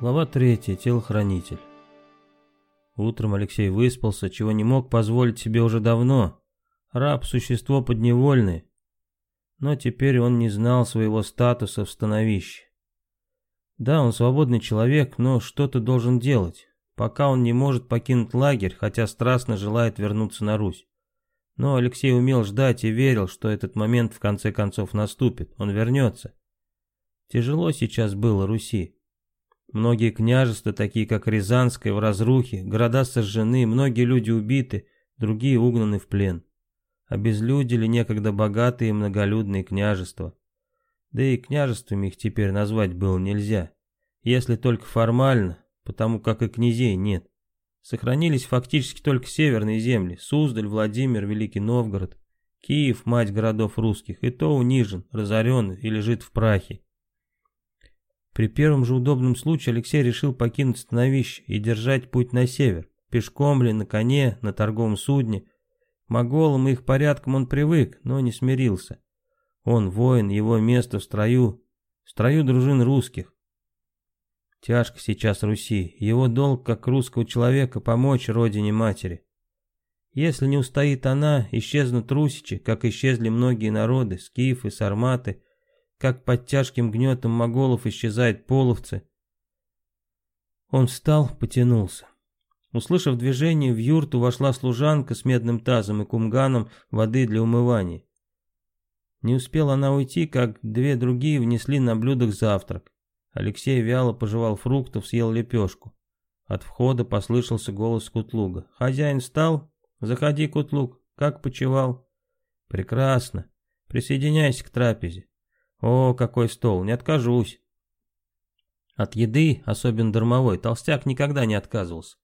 Глава 3. Телохранитель. Утром Алексей выспался, чего не мог позволить себе уже давно. Раб – существо подневольное. Но теперь он не знал своего статуса в становище. Да, он свободный человек, но что-то должен делать, пока он не может покинуть лагерь, хотя страстно желает вернуться на Русь. Но Алексей умел ждать и верил, что этот момент в конце концов наступит, он вернется. Тяжело сейчас было Руси. Многие княжества, такие как Рязанское, в разрухе, города сожжены, многие люди убиты, другие угнаны в плен. Обезлюдили некогда богатые и многолюдные княжества. Да и княжествами их теперь назвать было нельзя, если только формально, потому как и князей нет. Сохранились фактически только северные земли, Суздаль, Владимир, Великий Новгород, Киев, мать городов русских, и то унижен, разорен и лежит в прахе. При первом же удобном случае Алексей решил покинуть становище и держать путь на север. Пешком ли, на коне, на торговом судне. К моголам и их порядкам он привык, но не смирился. Он воин, его место в строю, в строю дружин русских. Тяжко сейчас Руси, его долг как русского человека помочь родине-матери. Если не устоит она, исчезнут русичи, как исчезли многие народы, скифы, сарматы, как под тяжким гнетом моголов исчезают половцы. Он встал, потянулся. Услышав движение, в юрту вошла служанка с медным тазом и кумганом воды для умывания. Не успела она уйти, как две другие внесли на блюдах завтрак. Алексей вяло пожевал фруктов, съел лепешку. От входа послышался голос Кутлуга. «Хозяин встал? Заходи, Кутлуг. Как почевал?» «Прекрасно. Присоединяйся к трапезе. О, какой стол, не откажусь. От еды, особенно дармовой, толстяк никогда не отказывался.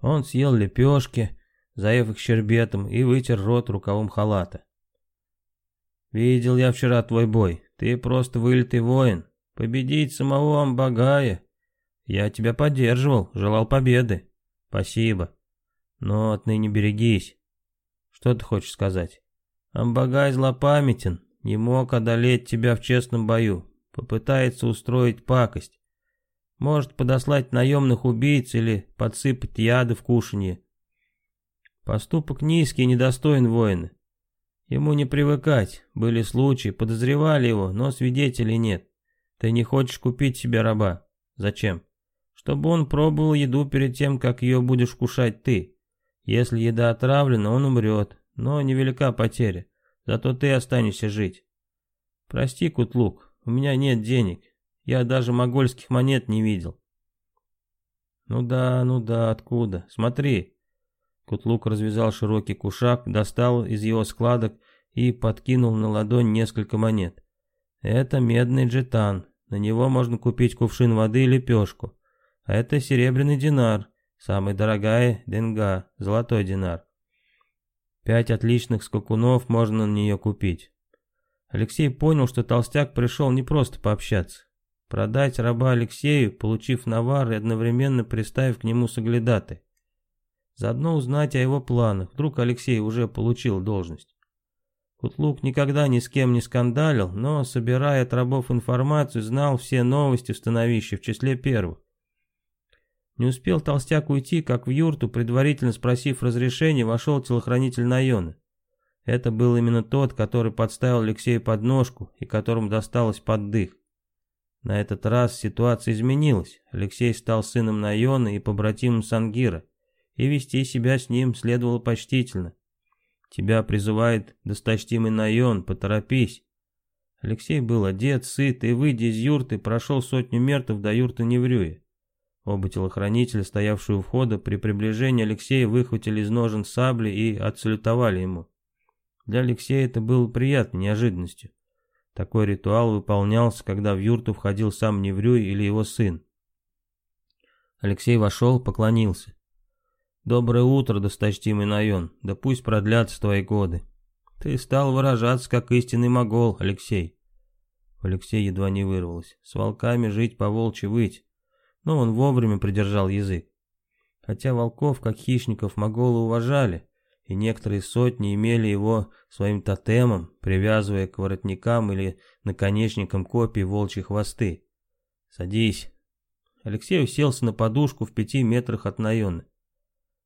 Он съел лепешки, заев их щербетом, и вытер рот рукавом халата. «Видел я вчера твой бой. Ты просто вылитый воин. Победить самого Амбагая. Я тебя поддерживал, желал победы. Спасибо. Но отныне берегись. Что ты хочешь сказать? Амбагай злопамятен, не мог одолеть тебя в честном бою. Попытается устроить пакость. Может подослать наемных убийц или подсыпать яды в кушанье. Поступок низкий и недостоин воина. Ему не привыкать. Были случаи, подозревали его, но свидетелей нет. Ты не хочешь купить себе раба. Зачем? Чтобы он пробовал еду перед тем, как ее будешь кушать ты. Если еда отравлена, он умрет, но невелика потеря. Зато ты останешься жить. Прости, Кутлук, у меня нет денег. Я даже могольских монет не видел. Ну да, ну да, откуда? Смотри. Кутлук развязал широкий кушак, достал из его складок и подкинул на ладонь несколько монет. Это медный джетан. На него можно купить кувшин воды и лепешку. А это серебряный динар, самая дорогая денга, золотой динар. Пять отличных скакунов можно на нее купить. Алексей понял, что толстяк пришел не просто пообщаться. Продать раба Алексею, получив навар и одновременно приставив к нему соглядаты. Заодно узнать о его планах, вдруг Алексей уже получил должность. Кутлук никогда ни с кем не скандалил, но, собирая от рабов информацию, знал все новости в становище, в числе первых. Не успел толстяк уйти, как в юрту, предварительно спросив разрешения, вошел телохранитель Найона. Это был именно тот, который подставил Алексею подножку и которому досталось под дых. На этот раз ситуация изменилась. Алексей стал сыном Найона и побратимом Сангира, и вести себя с ним следовало почтительно. Тебя призывает досточтимый Найон, поторопись. Алексей был одет, сыт, и, выйдя из юрты, прошел сотню мертвых до юрты Неврюя. Оба телохранителя, стоявшие у входа, при приближении Алексея выхватили из ножен сабли и отсалютовали ему. Для Алексея это было приятной неожиданностью. Такой ритуал выполнялся, когда в юрту входил сам Неврюй или его сын. Алексей вошел, поклонился. «Доброе утро, досточтимый Найон, да пусть продлятся твои годы. Ты стал выражаться, как истинный могол, Алексей». Алексей едва не вырвалось. «С волками жить, по волчьи выть но он вовремя придержал язык. Хотя волков, как хищников, моголы уважали, и некоторые сотни имели его своим тотемом, привязывая к воротникам или наконечникам копий волчьи хвосты. «Садись». Алексей уселся на подушку в пяти метрах от Найоны.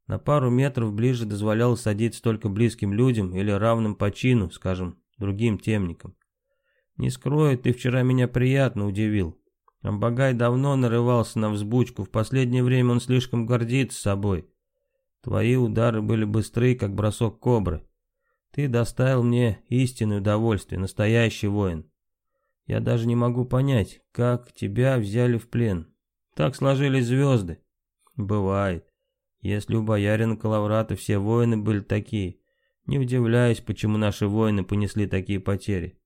На пару метров ближе дозволялось садиться только близким людям или равным по чину, скажем, другим темникам. Не скрою, ты вчера меня приятно удивил. Амбагай давно нарывался на взбучку, в последнее время он слишком гордится собой. Твои удары были быстры, как бросок кобры. Ты доставил мне истинное удовольствие, настоящий воин. Я даже не могу понять, как тебя взяли в плен. Так сложились звезды. Бывает. Если у боярина Калаврата все воины были такие, не удивляюсь, почему наши воины понесли такие потери.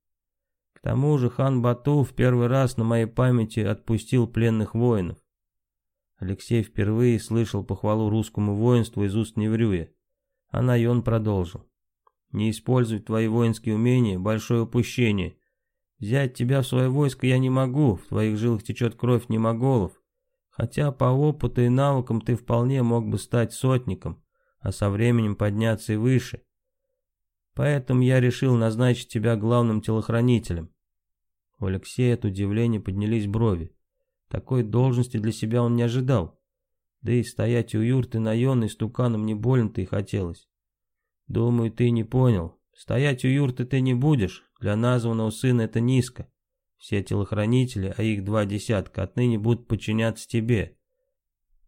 К тому же хан Бату в первый раз на моей памяти отпустил пленных воинов. Алексей впервые слышал похвалу русскому воинству из уст Неврюя. А Найон продолжил. «Не использовать твои воинские умения – большое упущение. Взять тебя в свое войско я не могу, в твоих жилах течет кровь немоголов, Хотя по опыту и навыкам ты вполне мог бы стать сотником, а со временем подняться и выше. Поэтому я решил назначить тебя главным телохранителем. У Алексея от удивления поднялись брови. Такой должности для себя он не ожидал. Да и стоять у юрты наемной стуканом не больно-то и хотелось. Думаю, ты не понял. Стоять у юрты ты не будешь, для названного сына это низко. Все телохранители, а их два десятка, отныне будут подчиняться тебе.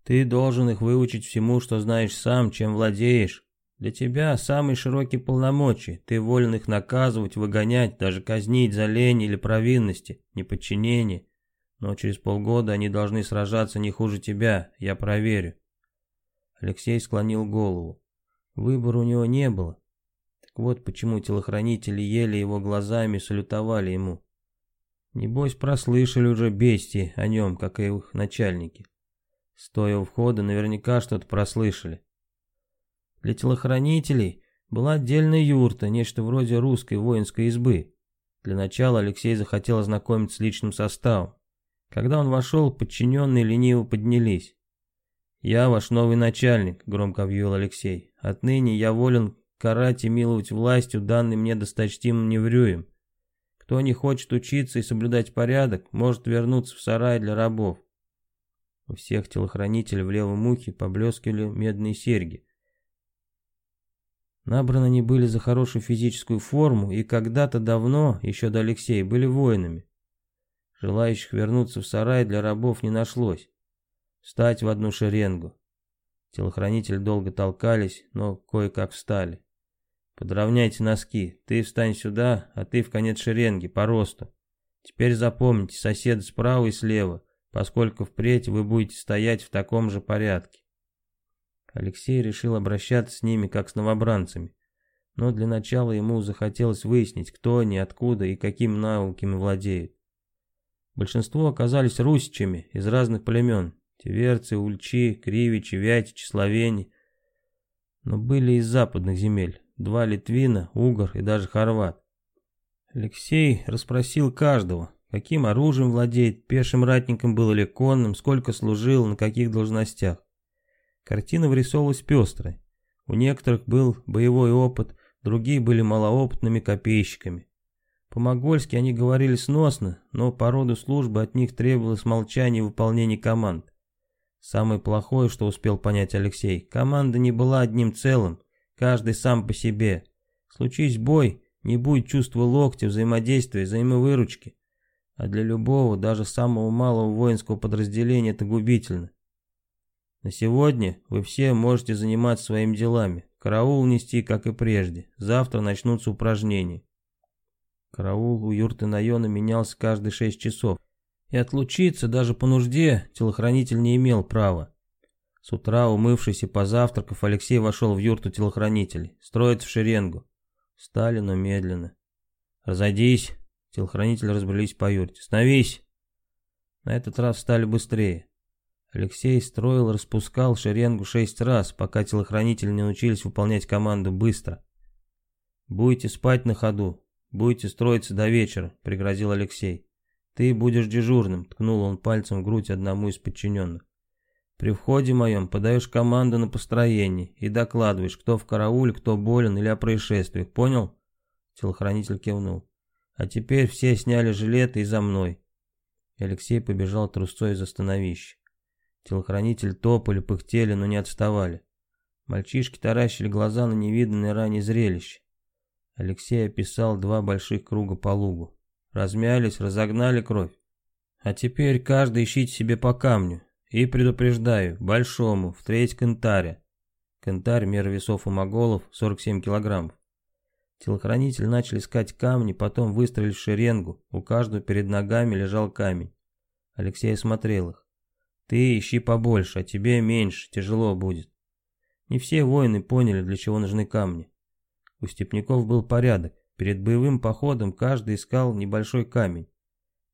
Ты должен их выучить всему, что знаешь сам, чем владеешь. Для тебя самые широкие полномочия. Ты волен их наказывать, выгонять, даже казнить за лень или провинности, неподчинение. Но через полгода они должны сражаться не хуже тебя, я проверю. Алексей склонил голову. Выбора у него не было. Так вот почему телохранители ели его глазами и салютовали ему. Небось, прослышали уже бестии о нем, как и их начальники. Стоя у входа, наверняка что-то прослышали. Для телохранителей была отдельная юрта, нечто вроде русской воинской избы. Для начала Алексей захотел ознакомиться с личным составом. Когда он вошел, подчиненные лениво поднялись. «Я ваш новый начальник», — громко объявил Алексей. «Отныне я волен карать и миловать властью, данной мне досточтимым неврюем. Кто не хочет учиться и соблюдать порядок, может вернуться в сарай для рабов. У всех телохранителей в левом ухе поблескивали медные серьги. Набраны они были за хорошую физическую форму и когда-то давно, еще до Алексея, были воинами. Желающих вернуться в сарай для рабов не нашлось. Встать в одну шеренгу. Телохранители долго толкались, но кое-как встали. Подровняйте носки. Ты встань сюда, а ты в конец шеренги, по росту. Теперь запомните, соседы справа и слева, поскольку впредь вы будете стоять в таком же порядке. Алексей решил обращаться с ними, как с новобранцами. Но для начала ему захотелось выяснить, кто они, откуда и какими науками владеют. Большинство оказались русичами из разных племен. Тиверцы, ульчи, кривичи, вятичи, словени. Но были из западных земель два литвина, угор и даже хорват. Алексей расспросил каждого, каким оружием владеет, пешим ратником был или конным, сколько служил, на каких должностях. Картина вырисовывалась пестрой. У некоторых был боевой опыт, другие были малоопытными копейщиками. По-могольски они говорили сносно, но по роду службы от них требовалось молчание и выполнение команд. Самое плохое, что успел понять Алексей, команда не была одним целым, Каждый сам по себе. Случись бой, не будет чувства локтя, взаимодействия, взаимовыручки. А для любого, даже самого малого воинского подразделения это губительно. На сегодня вы все можете заниматься своими делами. Караул нести, как и прежде. Завтра начнутся упражнения. Караул у юрты Найона менялся каждые шесть часов. И отлучиться даже по нужде телохранитель не имел права. С утра, умывшись и позавтракав, Алексей вошел в юрту телохранителей. Строится в шеренгу. Встали, но медленно. «Разойдись!» Телохранители разбрелись по юрте. «Становись!» На этот раз стали быстрее. Алексей строил, распускал шеренгу шесть раз, пока телохранители не научились выполнять команду быстро. «Будете спать на ходу, будете строиться до вечера», — пригрозил Алексей. «Ты будешь дежурным», — ткнул он пальцем в грудь одному из подчиненных. При входе моем подаешь команду на построение и докладываешь, кто в карауле, кто болен или о происшествиях, понял?» Телохранитель кивнул. «А теперь все сняли жилеты и за мной». Алексей побежал трусцой из остановища. Телохранители топали, пыхтели, но не отставали. Мальчишки таращили глаза на невиданное ранее зрелище. Алексей описал два больших круга по лугу. Размялись, разогнали кровь. А теперь каждый ищите себе по камню. И предупреждаю, большому, в треть кентаря. Кентарь, мера весов у моголов, 47 килограммов. Телохранители начали искать камни, потом выстроили в шеренгу, у каждого перед ногами лежал камень. Алексей осмотрел их. Ты ищи побольше, а тебе меньше, тяжело будет. Не все воины поняли, для чего нужны камни. У степняков был порядок. Перед боевым походом каждый искал небольшой камень.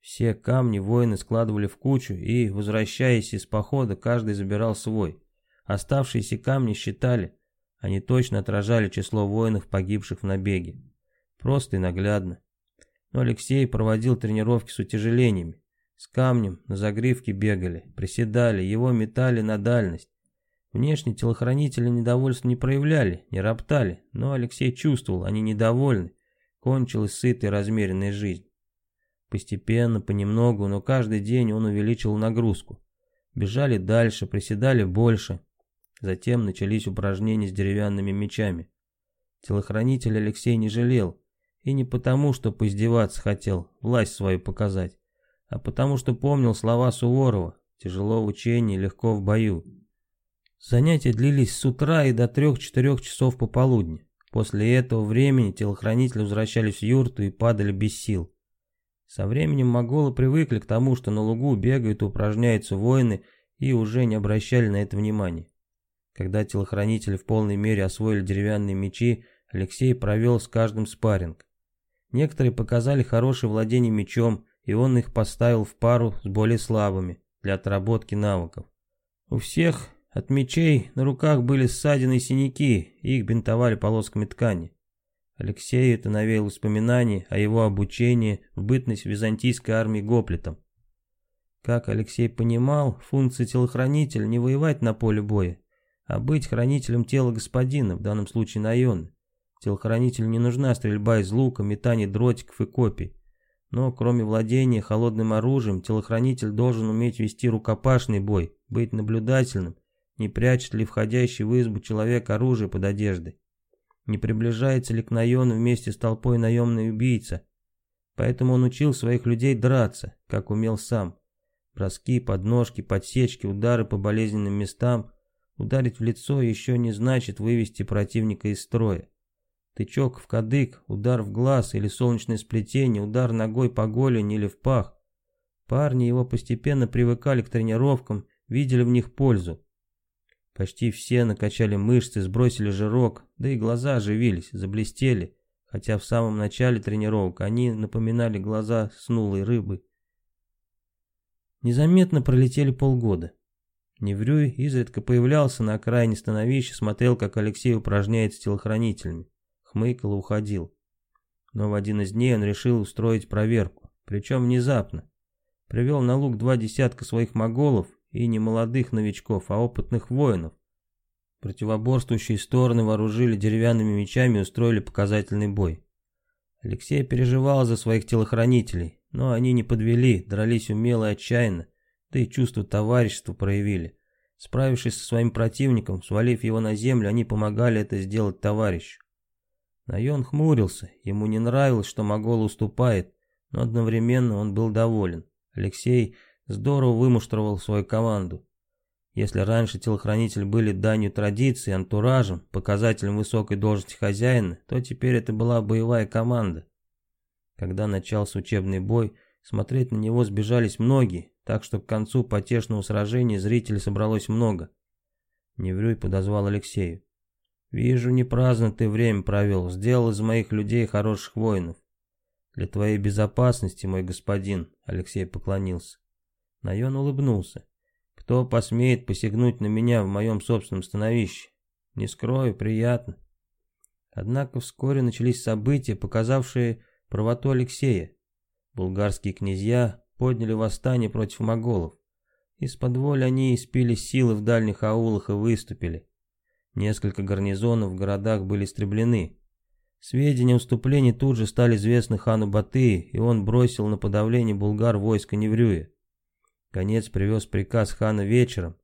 Все камни воины складывали в кучу, и, возвращаясь из похода, каждый забирал свой. Оставшиеся камни считали, они точно отражали число воинов, погибших в набеге. Просто и наглядно. Но Алексей проводил тренировки с утяжелениями. С камнем на загривке бегали, приседали, его метали на дальность. Внешне телохранители недовольства не проявляли, не роптали, но Алексей чувствовал, они недовольны. Кончилась сытая размеренная жизнь. Постепенно, понемногу, но каждый день он увеличил нагрузку. Бежали дальше, приседали больше. Затем начались упражнения с деревянными мечами. Телохранитель Алексей не жалел. И не потому, что поиздеваться хотел, власть свою показать, а потому что помнил слова Суворова «Тяжело в учении, легко в бою». Занятия длились с утра и до трех-четырех часов пополудни. После этого времени телохранители возвращались в юрту и падали без сил. Со временем моголы привыкли к тому, что на лугу бегают и упражняются воины, и уже не обращали на это внимания. Когда телохранители в полной мере освоили деревянные мечи, Алексей провел с каждым спарринг. Некоторые показали хорошее владение мечом, и он их поставил в пару с более слабыми, для отработки навыков. У всех от мечей на руках были ссадины и синяки, их бинтовали полосками ткани. Алексею это навеяло воспоминания о его обучении в бытность византийской армии гоплитом. Как Алексей понимал, функция телохранителя не воевать на поле боя, а быть хранителем тела господина, в данном случае Найон. Телохранителю не нужна стрельба из лука, метание дротиков и копий. Но кроме владения холодным оружием, телохранитель должен уметь вести рукопашный бой, быть наблюдательным, не прячет ли входящий в избу человек оружие под одеждой не приближается ли к Найону вместе с толпой наемный убийца. Поэтому он учил своих людей драться, как умел сам. Броски, подножки, подсечки, удары по болезненным местам. Ударить в лицо еще не значит вывести противника из строя. Тычок в кадык, удар в глаз или солнечное сплетение, удар ногой по голени или в пах. Парни его постепенно привыкали к тренировкам, видели в них пользу. Почти все накачали мышцы, сбросили жирок, да и глаза оживились, заблестели, хотя в самом начале тренировок они напоминали глаза снулой рыбы. Незаметно пролетели полгода. Неврюй изредка появлялся на окраине становища, смотрел, как Алексей упражняется с телохранителями. Хмыкал и уходил. Но в один из дней он решил устроить проверку, причем внезапно. Привел на луг два десятка своих моголов и не молодых новичков, а опытных воинов. Противоборствующие стороны вооружили деревянными мечами и устроили показательный бой. Алексей переживал за своих телохранителей, но они не подвели, дрались умело и отчаянно, да и чувство товарищества проявили. Справившись со своим противником, свалив его на землю, они помогали это сделать товарищу. Найон хмурился, ему не нравилось, что Могол уступает, но одновременно он был доволен. Алексей здорово вымуштровал свою команду. Если раньше телохранители были данью традиции, антуражем, показателем высокой должности хозяина, то теперь это была боевая команда. Когда начался учебный бой, смотреть на него сбежались многие, так что к концу потешного сражения зрителей собралось много. Неврюй подозвал Алексею. «Вижу, не праздно ты время провел, сделал из моих людей хороших воинов. Для твоей безопасности, мой господин», — Алексей поклонился. Найон улыбнулся. «Кто посмеет посягнуть на меня в моем собственном становище? Не скрою, приятно». Однако вскоре начались события, показавшие правоту Алексея. Булгарские князья подняли восстание против моголов. Из-под воли они испили силы в дальних аулах и выступили. Несколько гарнизонов в городах были истреблены. Сведения о вступлении тут же стали известны хану Батыя, и он бросил на подавление булгар войска Неврюя. Конец привез приказ хана вечером.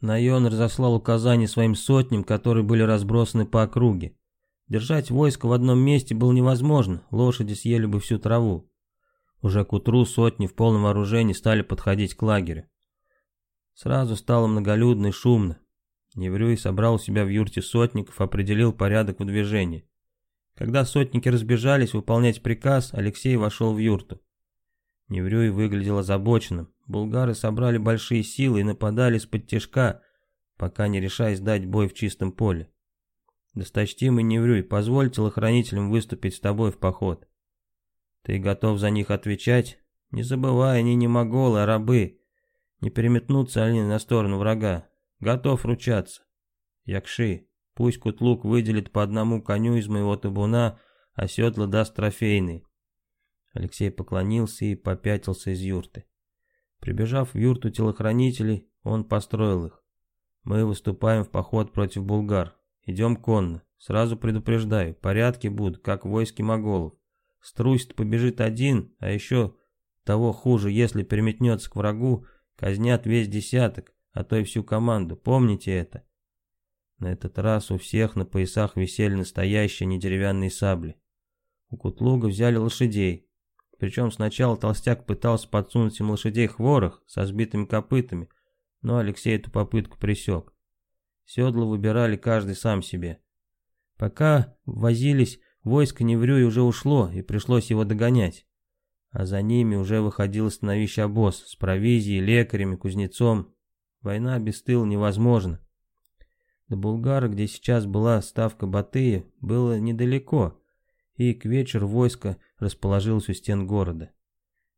Найон разослал указания своим сотням, которые были разбросаны по округе. Держать войско в одном месте было невозможно, лошади съели бы всю траву. Уже к утру сотни в полном вооружении стали подходить к лагерю. Сразу стало многолюдно и шумно. Неврюй собрал у себя в юрте сотников, определил порядок в движении. Когда сотники разбежались выполнять приказ, Алексей вошел в юрту. Неврюй выглядел озабоченным. Булгары собрали большие силы и нападали с-под тяжка, пока не решаясь дать бой в чистом поле. Досточтимый Неврюй, позволь телохранителям выступить с тобой в поход. Ты готов за них отвечать? Не забывай, они не моголы, а рабы. Не переметнутся они на сторону врага. Готов ручаться. Якши, пусть Кутлук выделит по одному коню из моего табуна, а седла даст трофейные. Алексей поклонился и попятился из юрты. Прибежав в юрту телохранителей, он построил их. Мы выступаем в поход против булгар. Идем конно. Сразу предупреждаю, порядки будут, как в войске моголов. Струсь побежит один, а еще того хуже, если переметнется к врагу, казнят весь десяток, а то и всю команду. Помните это. На этот раз у всех на поясах висели настоящие недеревянные сабли. У Кутлуга взяли лошадей, причем сначала толстяк пытался подсунуть им лошадей хворох со сбитыми копытами, но Алексей эту попытку пресек. Седла выбирали каждый сам себе. Пока возились, войско Неврюй уже ушло, и пришлось его догонять. А за ними уже выходил становище обоз с провизией, лекарями, кузнецом. Война без тыла невозможна. До Булгара, где сейчас была ставка Батыя, было недалеко, и к вечеру войско расположилось у стен города.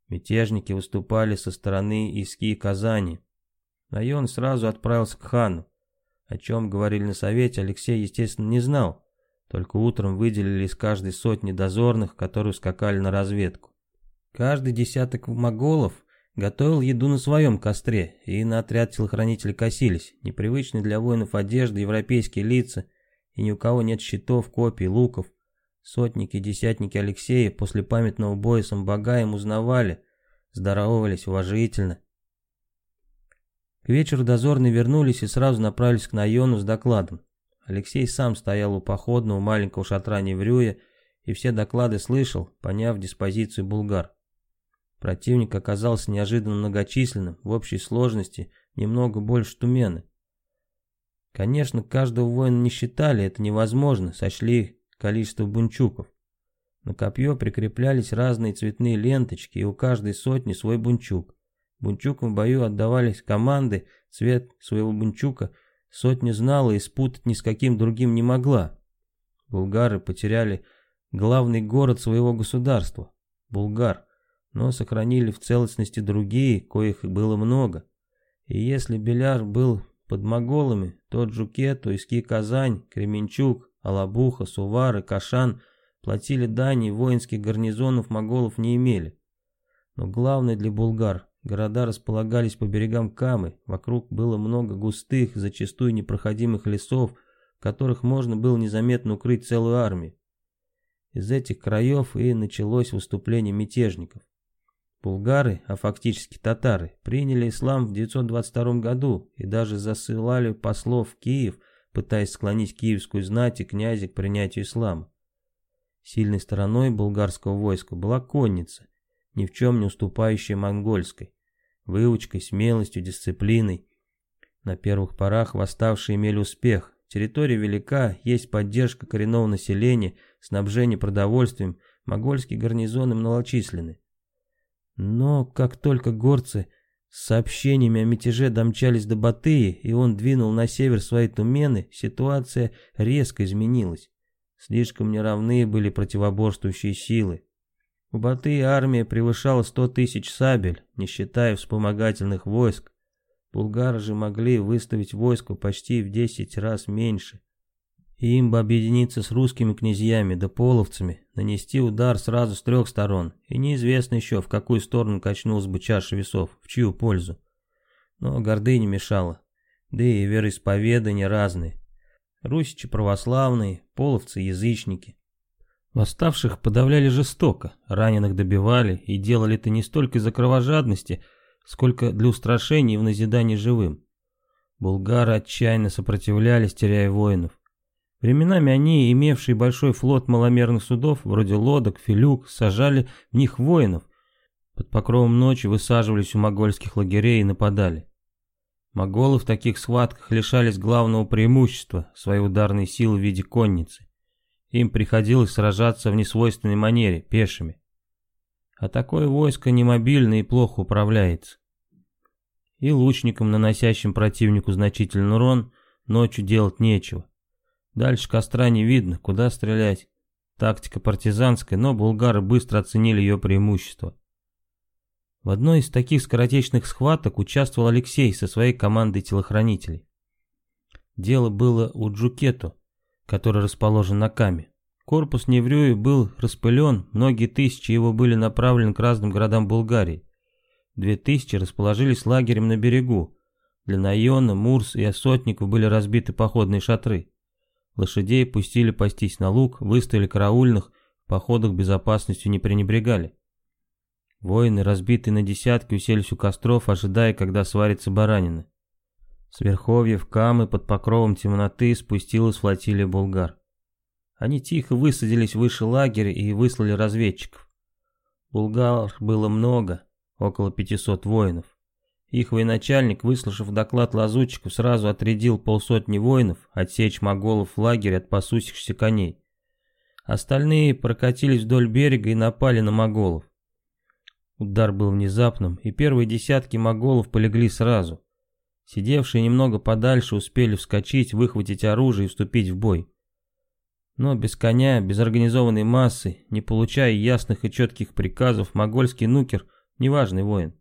Мятежники выступали со стороны Иски и Казани. Район сразу отправился к хану. О чем говорили на совете, Алексей, естественно, не знал. Только утром выделили из каждой сотни дозорных, которые скакали на разведку. Каждый десяток моголов готовил еду на своем костре, и на отряд телохранителей косились. Непривычные для воинов одежды, европейские лица, и ни у кого нет щитов, копий, луков. Сотники и десятники Алексея после памятного боя с Амбагаем узнавали, здоровались уважительно. К вечеру дозорные вернулись и сразу направились к Найону с докладом. Алексей сам стоял у походного маленького шатра Неврюя и все доклады слышал, поняв диспозицию булгар. Противник оказался неожиданно многочисленным, в общей сложности немного больше Тумены. Конечно, каждого воина не считали, это невозможно, сочли количество бунчуков. На копье прикреплялись разные цветные ленточки, и у каждой сотни свой бунчук. Бунчукам в бою отдавались команды, цвет своего бунчука сотня знала и спутать ни с каким другим не могла. Булгары потеряли главный город своего государства, Булгар, но сохранили в целостности другие, коих было много. И если Беляр был под моголами, тот Жукет, Туйский Казань, Кременчук, Алабуха, Сувары, Кашан платили дани воинских гарнизонов моголов не имели. Но главное для булгар, города располагались по берегам Камы, вокруг было много густых, зачастую непроходимых лесов, в которых можно было незаметно укрыть целую армию. Из этих краев и началось выступление мятежников. Булгары, а фактически татары, приняли ислам в 922 году и даже засылали послов в Киев – пытаясь склонить киевскую знать и князя к принятию ислама. Сильной стороной болгарского войска была конница, ни в чем не уступающая монгольской, выучкой, смелостью, дисциплиной. На первых порах восставшие имели успех, территория велика, есть поддержка коренного населения, снабжение продовольствием, монгольские гарнизоны многочисленны. Но как только горцы с сообщениями о мятеже домчались до Батыя, и он двинул на север свои тумены, ситуация резко изменилась. Слишком неравны были противоборствующие силы. У Батыя армия превышала сто тысяч сабель, не считая вспомогательных войск. Булгары же могли выставить войско почти в десять раз меньше им бы объединиться с русскими князьями да половцами, нанести удар сразу с трех сторон, и неизвестно еще, в какую сторону качнулась бы чаша весов, в чью пользу. Но гордыня мешала, да и вероисповедания разные. Русичи православные, половцы язычники. Восставших подавляли жестоко, раненых добивали и делали это не столько из-за кровожадности, сколько для устрашения и в назидании живым. Булгары отчаянно сопротивлялись, теряя воинов. Временами они, имевшие большой флот маломерных судов, вроде лодок, филюк, сажали в них воинов. Под покровом ночи высаживались у могольских лагерей и нападали. Моголы в таких схватках лишались главного преимущества, своей ударной силы в виде конницы. Им приходилось сражаться в несвойственной манере, пешими. А такое войско немобильно и плохо управляется. И лучникам, наносящим противнику значительный урон, ночью делать нечего. Дальше костра не видно, куда стрелять. Тактика партизанская, но булгары быстро оценили ее преимущество. В одной из таких скоротечных схваток участвовал Алексей со своей командой телохранителей. Дело было у Джукету, который расположен на Каме. Корпус Неврюи был распылен, многие тысячи его были направлены к разным городам Булгарии. Две тысячи расположились лагерем на берегу. Для Найона, Мурс и Осотников были разбиты походные шатры. Лошадей пустили пастись на луг, выставили караульных, в походах безопасностью не пренебрегали. Воины, разбитые на десятки, уселись у костров, ожидая, когда сварится баранина. С верховьев Камы под покровом темноты спустилась флотилия булгар. Они тихо высадились выше лагеря и выслали разведчиков. Булгар было много, около 500 воинов. Их военачальник, выслушав доклад лазутчиков, сразу отрядил полсотни воинов отсечь моголов в лагерь от пасущихся коней. Остальные прокатились вдоль берега и напали на моголов. Удар был внезапным, и первые десятки моголов полегли сразу. Сидевшие немного подальше успели вскочить, выхватить оружие и вступить в бой. Но без коня, без организованной массы, не получая ясных и четких приказов, могольский нукер – неважный воин.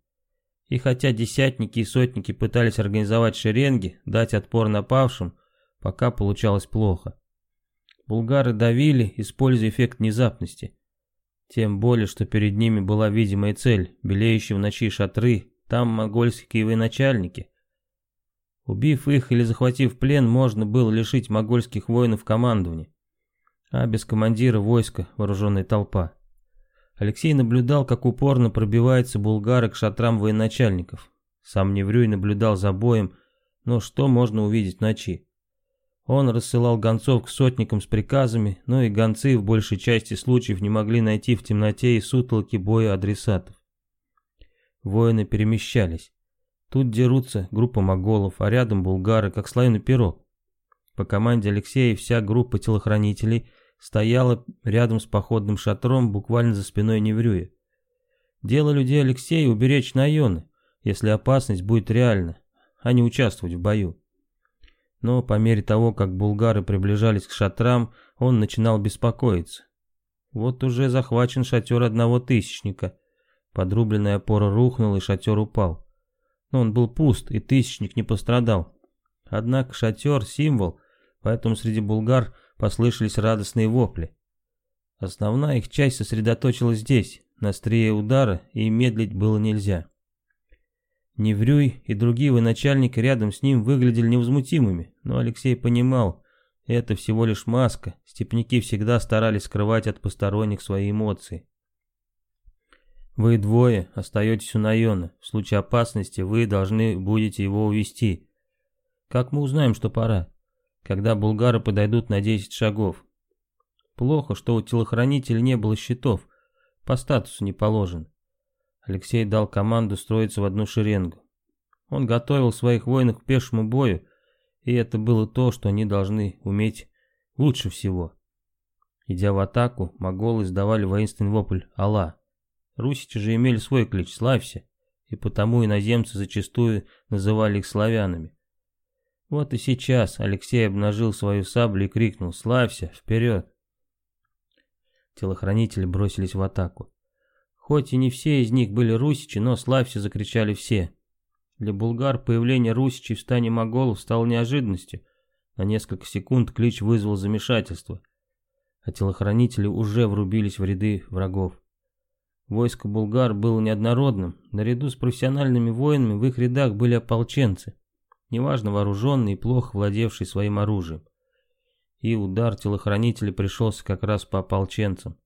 И хотя десятники и сотники пытались организовать шеренги, дать отпор напавшим, пока получалось плохо. Булгары давили, используя эффект внезапности. Тем более, что перед ними была видимая цель, белеющие в ночи шатры, там могольские военачальники. Убив их или захватив плен, можно было лишить могольских воинов командования. А без командира войска вооруженная толпа. Алексей наблюдал, как упорно пробивается булгары к шатрам военачальников. Сам Неврюй наблюдал за боем, но что можно увидеть ночи? Он рассылал гонцов к сотникам с приказами, но и гонцы в большей части случаев не могли найти в темноте и сутолке боя адресатов. Воины перемещались. Тут дерутся группа моголов, а рядом булгары, как слоеный пирог. По команде Алексея вся группа телохранителей стояла рядом с походным шатром, буквально за спиной Неврюя. Дело людей Алексея уберечь Найоны, если опасность будет реальна, а не участвовать в бою но по мере того, как булгары приближались к шатрам, он начинал беспокоиться. Вот уже захвачен шатер одного тысячника. Подрубленная опора рухнула, и шатер упал. Но он был пуст, и тысячник не пострадал. Однако шатер — символ, поэтому среди булгар послышались радостные вопли. Основная их часть сосредоточилась здесь, на острие удара, и медлить было нельзя. Неврюй и другие военачальники рядом с ним выглядели невозмутимыми, но Алексей понимал, это всего лишь маска, степняки всегда старались скрывать от посторонних свои эмоции. Вы двое остаетесь у Найона, в случае опасности вы должны будете его увести. Как мы узнаем, что пора? Когда булгары подойдут на 10 шагов. Плохо, что у телохранителя не было щитов, по статусу не положен. Алексей дал команду строиться в одну шеренгу. Он готовил своих воинов к пешему бою, и это было то, что они должны уметь лучше всего. Идя в атаку, моголы издавали воинственный вопль «Алла». Русичи же имели свой клич «Славься», и потому иноземцы зачастую называли их славянами. Вот и сейчас Алексей обнажил свою саблю и крикнул «Славься! Вперед!». Телохранители бросились в атаку. Хоть и не все из них были русичи, но «Славься!» закричали все. Для булгар появление русичей в стане моголов стало неожиданностью. На несколько секунд клич вызвал замешательство, а телохранители уже врубились в ряды врагов. Войско булгар было неоднородным. Наряду с профессиональными воинами в их рядах были ополченцы, неважно вооруженные и плохо владевшие своим оружием. И удар телохранителей пришелся как раз по ополченцам.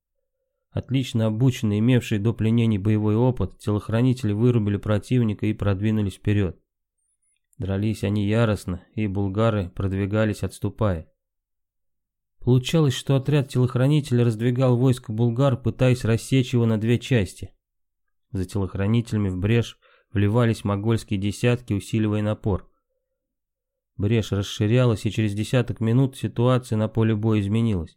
Отлично обученные, имевшие до пленений боевой опыт, телохранители вырубили противника и продвинулись вперед. Дрались они яростно, и булгары продвигались, отступая. Получалось, что отряд телохранителей раздвигал войско булгар, пытаясь рассечь его на две части. За телохранителями в брешь вливались могольские десятки, усиливая напор. Брешь расширялась, и через десяток минут ситуация на поле боя изменилась.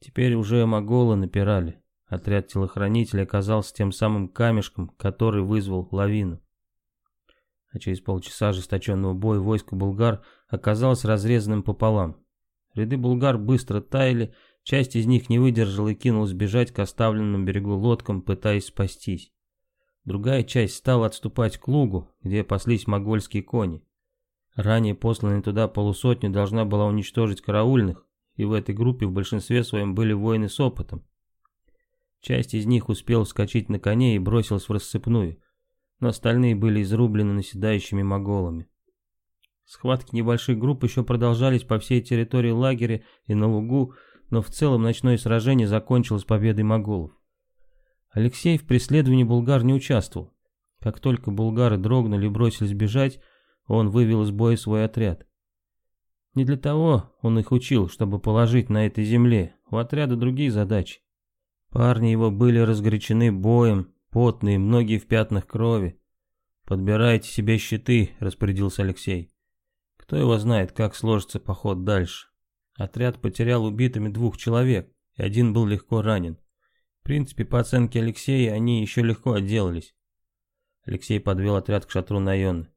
Теперь уже моголы напирали. Отряд телохранителей оказался тем самым камешком, который вызвал лавину. А через полчаса ожесточенного боя войско булгар оказалось разрезанным пополам. Ряды булгар быстро таяли, часть из них не выдержала и кинулась бежать к оставленным берегу лодкам, пытаясь спастись. Другая часть стала отступать к лугу, где паслись могольские кони. Ранее посланная туда полусотня должна была уничтожить караульных, и в этой группе в большинстве своем были воины с опытом. Часть из них успел вскочить на коне и бросилась в рассыпную, но остальные были изрублены наседающими моголами. Схватки небольших групп еще продолжались по всей территории лагеря и на лугу, но в целом ночное сражение закончилось победой моголов. Алексей в преследовании булгар не участвовал. Как только булгары дрогнули и бросились бежать, он вывел из боя свой отряд. Не для того он их учил, чтобы положить на этой земле, у отряда другие задачи. Парни его были разгорячены боем, потные, многие в пятнах крови. «Подбирайте себе щиты», — распорядился Алексей. «Кто его знает, как сложится поход дальше». Отряд потерял убитыми двух человек, и один был легко ранен. В принципе, по оценке Алексея, они еще легко отделались. Алексей подвел отряд к шатру Найоны.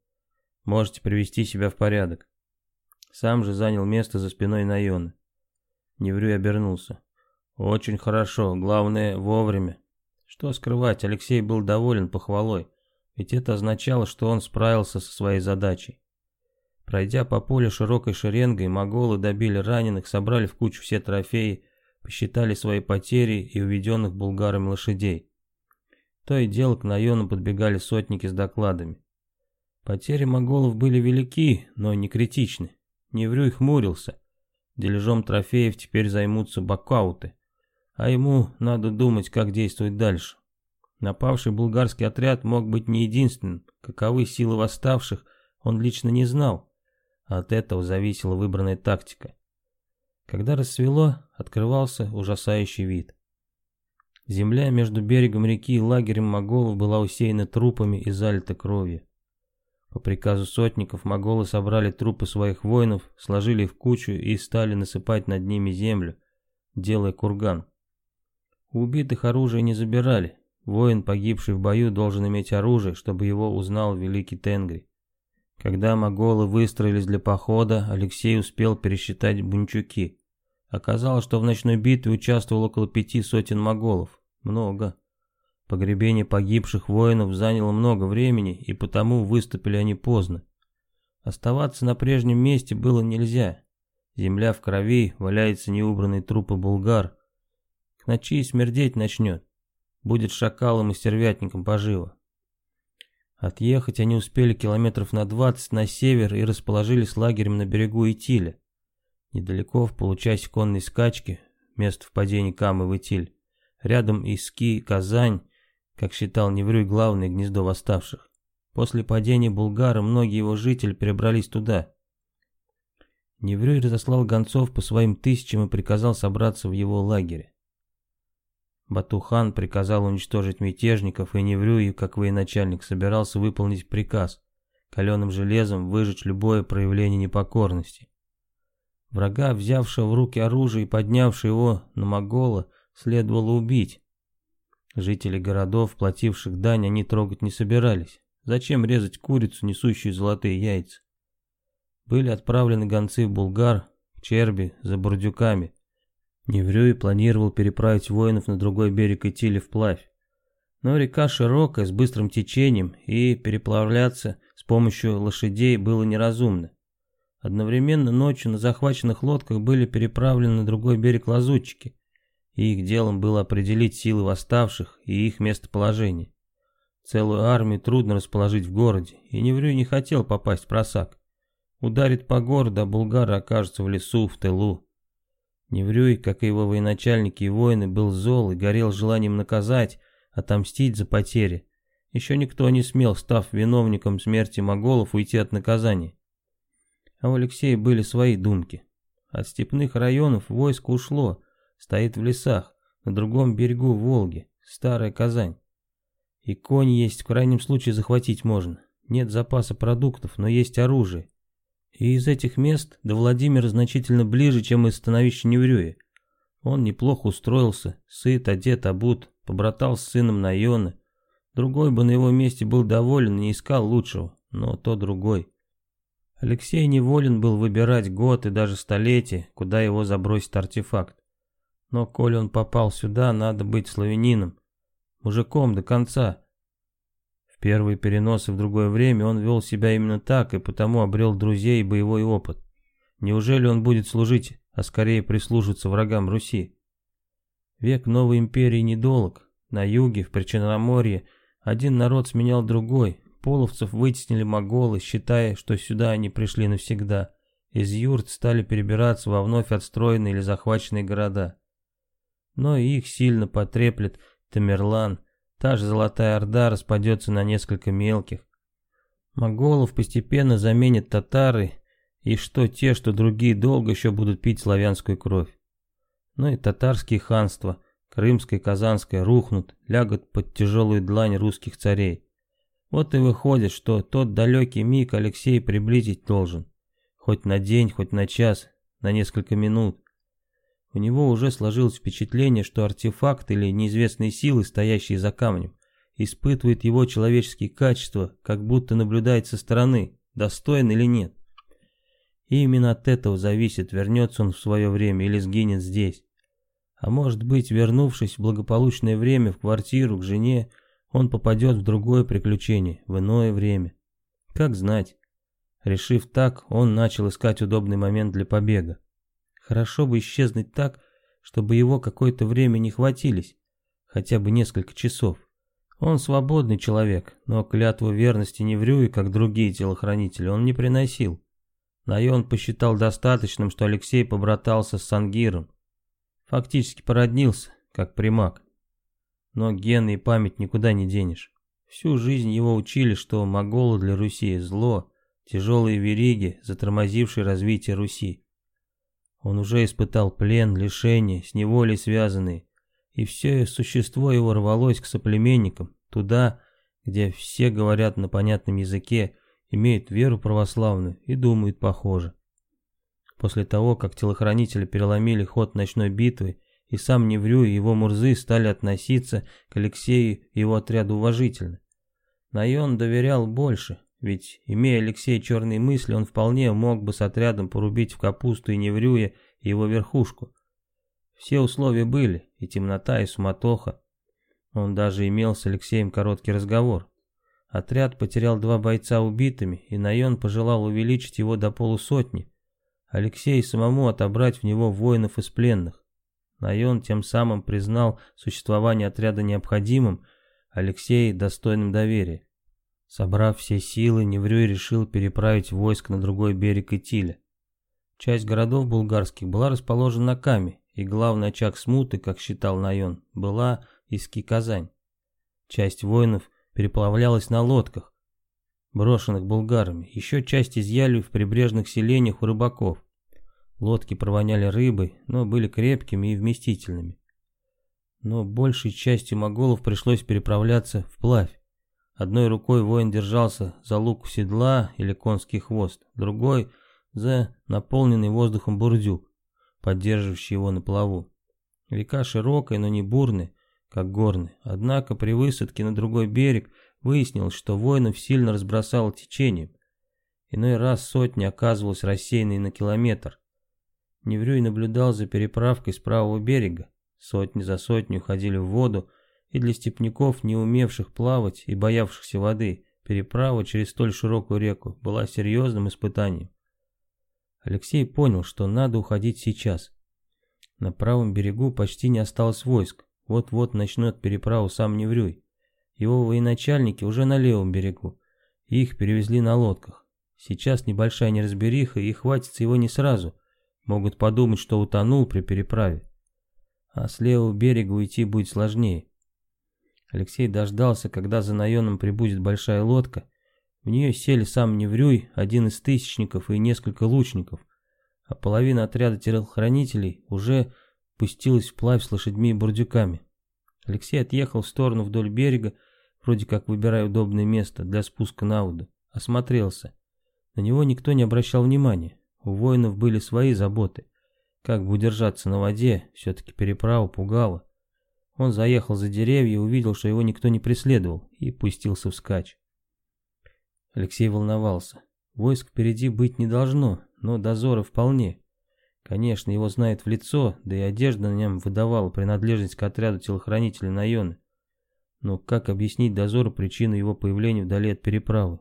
«Можете привести себя в порядок». Сам же занял место за спиной Найоны. Неврюй обернулся. Очень хорошо, главное вовремя. Что скрывать, Алексей был доволен похвалой, ведь это означало, что он справился со своей задачей. Пройдя по полю широкой шеренгой, моголы добили раненых, собрали в кучу все трофеи, посчитали свои потери и уведенных булгарами лошадей. То и дело к Найону подбегали сотники с докладами. Потери моголов были велики, но не критичны. Неврюй хмурился. Дележом трофеев теперь займутся бакауты а ему надо думать, как действовать дальше. Напавший булгарский отряд мог быть не единственным, каковы силы восставших он лично не знал. От этого зависела выбранная тактика. Когда рассвело, открывался ужасающий вид. Земля между берегом реки и лагерем моголов была усеяна трупами и залита кровью. По приказу сотников моголы собрали трупы своих воинов, сложили в кучу и стали насыпать над ними землю, делая курган. Убитых оружие не забирали. Воин, погибший в бою, должен иметь оружие, чтобы его узнал великий Тенгри. Когда моголы выстроились для похода, Алексей успел пересчитать бунчуки. Оказалось, что в ночной битве участвовало около пяти сотен моголов. Много. Погребение погибших воинов заняло много времени, и потому выступили они поздно. Оставаться на прежнем месте было нельзя. Земля в крови, валяются неубранные трупы булгар, к ночи смердеть начнет. Будет шакалом и стервятником поживо. Отъехать они успели километров на двадцать на север и расположились лагерем на берегу Итиля. Недалеко, в получасе конной скачки, место впадения Камы в Итиль, рядом Иски, Казань, как считал Неврюй, главное гнездо восставших. После падения Булгара многие его жители перебрались туда. Неврюй разослал гонцов по своим тысячам и приказал собраться в его лагере. Батухан приказал уничтожить мятежников, и Неврюй, как военачальник, собирался выполнить приказ, каленым железом выжечь любое проявление непокорности. Врага, взявшего в руки оружие и поднявшего его на Могола, следовало убить. Жители городов, плативших дань, они трогать не собирались. Зачем резать курицу, несущую золотые яйца? Были отправлены гонцы в Булгар, Черби, за бурдюками, Неврюй планировал переправить воинов на другой берег Итили вплавь. Но река широкая, с быстрым течением, и переплавляться с помощью лошадей было неразумно. Одновременно ночью на захваченных лодках были переправлены на другой берег лазутчики, и их делом было определить силы восставших и их местоположение. Целую армию трудно расположить в городе, и Неврюй не хотел попасть в просак. Ударит по городу, а булгары окажутся в лесу, в тылу. Неврюй, как и его военачальники и воины, был зол и горел желанием наказать, отомстить за потери. Еще никто не смел, став виновником смерти моголов, уйти от наказания. А у Алексея были свои думки. От степных районов войско ушло, стоит в лесах, на другом берегу Волги, старая Казань. И конь есть, в крайнем случае захватить можно. Нет запаса продуктов, но есть оружие. И из этих мест до Владимира значительно ближе, чем из становища Неврюя. Он неплохо устроился, сыт, одет, обут, побратал с сыном Найона. Другой бы на его месте был доволен и не искал лучшего, но то другой. Алексей неволен был выбирать год и даже столетие, куда его забросит артефакт. Но коли он попал сюда, надо быть славянином, мужиком до конца, первые переносы в другое время он вел себя именно так и потому обрел друзей и боевой опыт. Неужели он будет служить, а скорее прислуживаться врагам Руси? Век новой империи недолг. На юге, в Причерноморье, один народ сменял другой. Половцев вытеснили моголы, считая, что сюда они пришли навсегда. Из юрт стали перебираться во вновь отстроенные или захваченные города. Но их сильно потреплет Тамерлан, Та же Золотая Орда распадется на несколько мелких. Моголов постепенно заменят татары, и что те, что другие долго еще будут пить славянскую кровь. Ну и татарские ханства, крымское и казанское, рухнут, лягут под тяжелую длань русских царей. Вот и выходит, что тот далекий миг Алексей приблизить должен. Хоть на день, хоть на час, на несколько минут. У него уже сложилось впечатление, что артефакт или неизвестные силы, стоящие за камнем, испытывают его человеческие качества, как будто наблюдает со стороны, достоин или нет. И именно от этого зависит, вернется он в свое время или сгинет здесь. А может быть, вернувшись в благополучное время в квартиру к жене, он попадет в другое приключение, в иное время. Как знать. Решив так, он начал искать удобный момент для побега. Хорошо бы исчезнуть так, чтобы его какое-то время не хватились, хотя бы несколько часов. Он свободный человек, но клятву верности не врю и как другие телохранители он не приносил. Найон посчитал достаточным, что Алексей побратался с Сангиром. Фактически породнился, как примак. Но гены и память никуда не денешь. Всю жизнь его учили, что моголы для Руси – зло, тяжелые вериги, затормозившие развитие Руси. Он уже испытал плен, лишение, с неволей связанные, и все существо его рвалось к соплеменникам, туда, где все говорят на понятном языке, имеют веру православную и думают похоже. После того, как телохранители переломили ход ночной битвы, и сам Неврю и его Мурзы стали относиться к Алексею и его отряду уважительно. Найон доверял больше, ведь, имея Алексей черные мысли, он вполне мог бы с отрядом порубить в капусту и Неврюя его верхушку. Все условия были, и темнота, и суматоха. Он даже имел с Алексеем короткий разговор. Отряд потерял два бойца убитыми, и Найон пожелал увеличить его до полусотни. Алексей самому отобрать в него воинов из пленных. Найон тем самым признал существование отряда необходимым, Алексей достойным доверия. Собрав все силы, Неврюй решил переправить войск на другой берег Итиля. Часть городов булгарских была расположена на Каме, и главный очаг смуты, как считал Найон, была Иски-Казань. Часть воинов переплавлялась на лодках, брошенных булгарами, еще часть изъяли в прибрежных селениях у рыбаков. Лодки провоняли рыбой, но были крепкими и вместительными. Но большей частью моголов пришлось переправляться вплавь. Одной рукой воин держался за лук седла или конский хвост, другой — за наполненный воздухом бурдюк, поддерживающий его на плаву. Река широкая, но не бурная, как горная, однако при высадке на другой берег выяснилось, что воинов сильно разбросало течением. Иной раз сотня оказывалась рассеянной на километр. Неврюй наблюдал за переправкой с правого берега. Сотни за сотней уходили в воду, и для степняков, не умевших плавать и боявшихся воды, переправа через столь широкую реку была серьезным испытанием. Алексей понял, что надо уходить сейчас. На правом берегу почти не осталось войск, вот-вот начнет переправу сам Неврюй. Его военачальники уже на левом берегу, их перевезли на лодках. Сейчас небольшая неразбериха, и хватится его не сразу, Могут подумать, что утонул при переправе. А с левого берега уйти будет сложнее. Алексей дождался, когда за Наеном прибудет большая лодка. В нее сели сам Неврюй, один из тысячников и несколько лучников, а половина отряда телохранителей уже пустилась вплавь с лошадьми и бурдюками. Алексей отъехал в сторону вдоль берега, вроде как выбирая удобное место для спуска на воду. Осмотрелся. На него никто не обращал внимания. У воинов были свои заботы. Как бы удержаться на воде, все-таки переправа пугала. Он заехал за деревья, увидел, что его никто не преследовал, и пустился вскачь. Алексей волновался. Войск впереди быть не должно, но дозоры вполне. Конечно, его знает в лицо, да и одежда на нем выдавала принадлежность к отряду телохранителей Найоны. Но как объяснить дозору причину его появления вдали от переправы?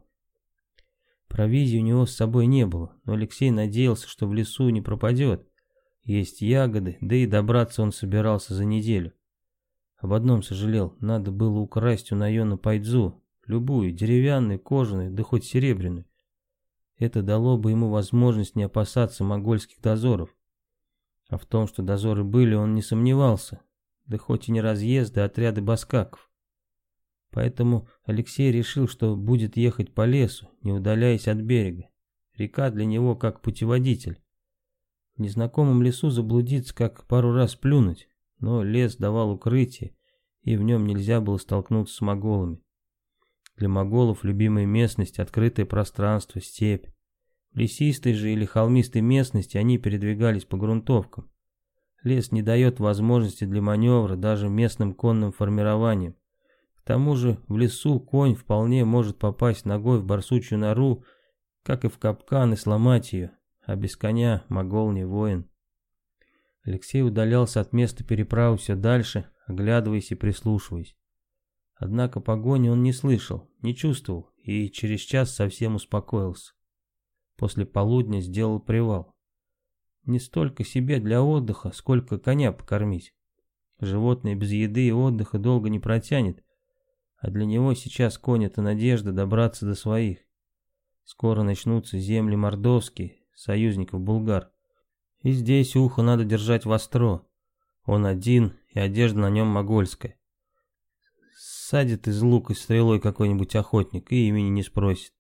Провизии у него с собой не было, но Алексей надеялся, что в лесу не пропадет. Есть ягоды, да и добраться он собирался за неделю. Об одном сожалел, надо было украсть у Найона пайдзу, любую, деревянную, кожаную, да хоть серебряную. Это дало бы ему возможность не опасаться монгольских дозоров. А в том, что дозоры были, он не сомневался, да хоть и не разъезды, а отряды баскаков. Поэтому Алексей решил, что будет ехать по лесу, не удаляясь от берега. Река для него как путеводитель. В незнакомом лесу заблудиться, как пару раз плюнуть, но лес давал укрытие, и в нем нельзя было столкнуться с моголами. Для моголов любимая местность – открытое пространство, степь. В лесистой же или холмистой местности они передвигались по грунтовкам. Лес не дает возможности для маневра даже местным конным формированием. К тому же в лесу конь вполне может попасть ногой в барсучью нору, как и в капкан, и сломать ее, а без коня могол не воин. Алексей удалялся от места переправы все дальше, оглядываясь и прислушиваясь. Однако погони он не слышал, не чувствовал и через час совсем успокоился. После полудня сделал привал. Не столько себе для отдыха, сколько коня покормить. Животное без еды и отдыха долго не протянет, а для него сейчас конь — это надежда добраться до своих. Скоро начнутся земли мордовские, союзников булгар. И здесь ухо надо держать востро. Он один, и одежда на нем могольская. Садит из лука стрелой какой-нибудь охотник и имени не спросит.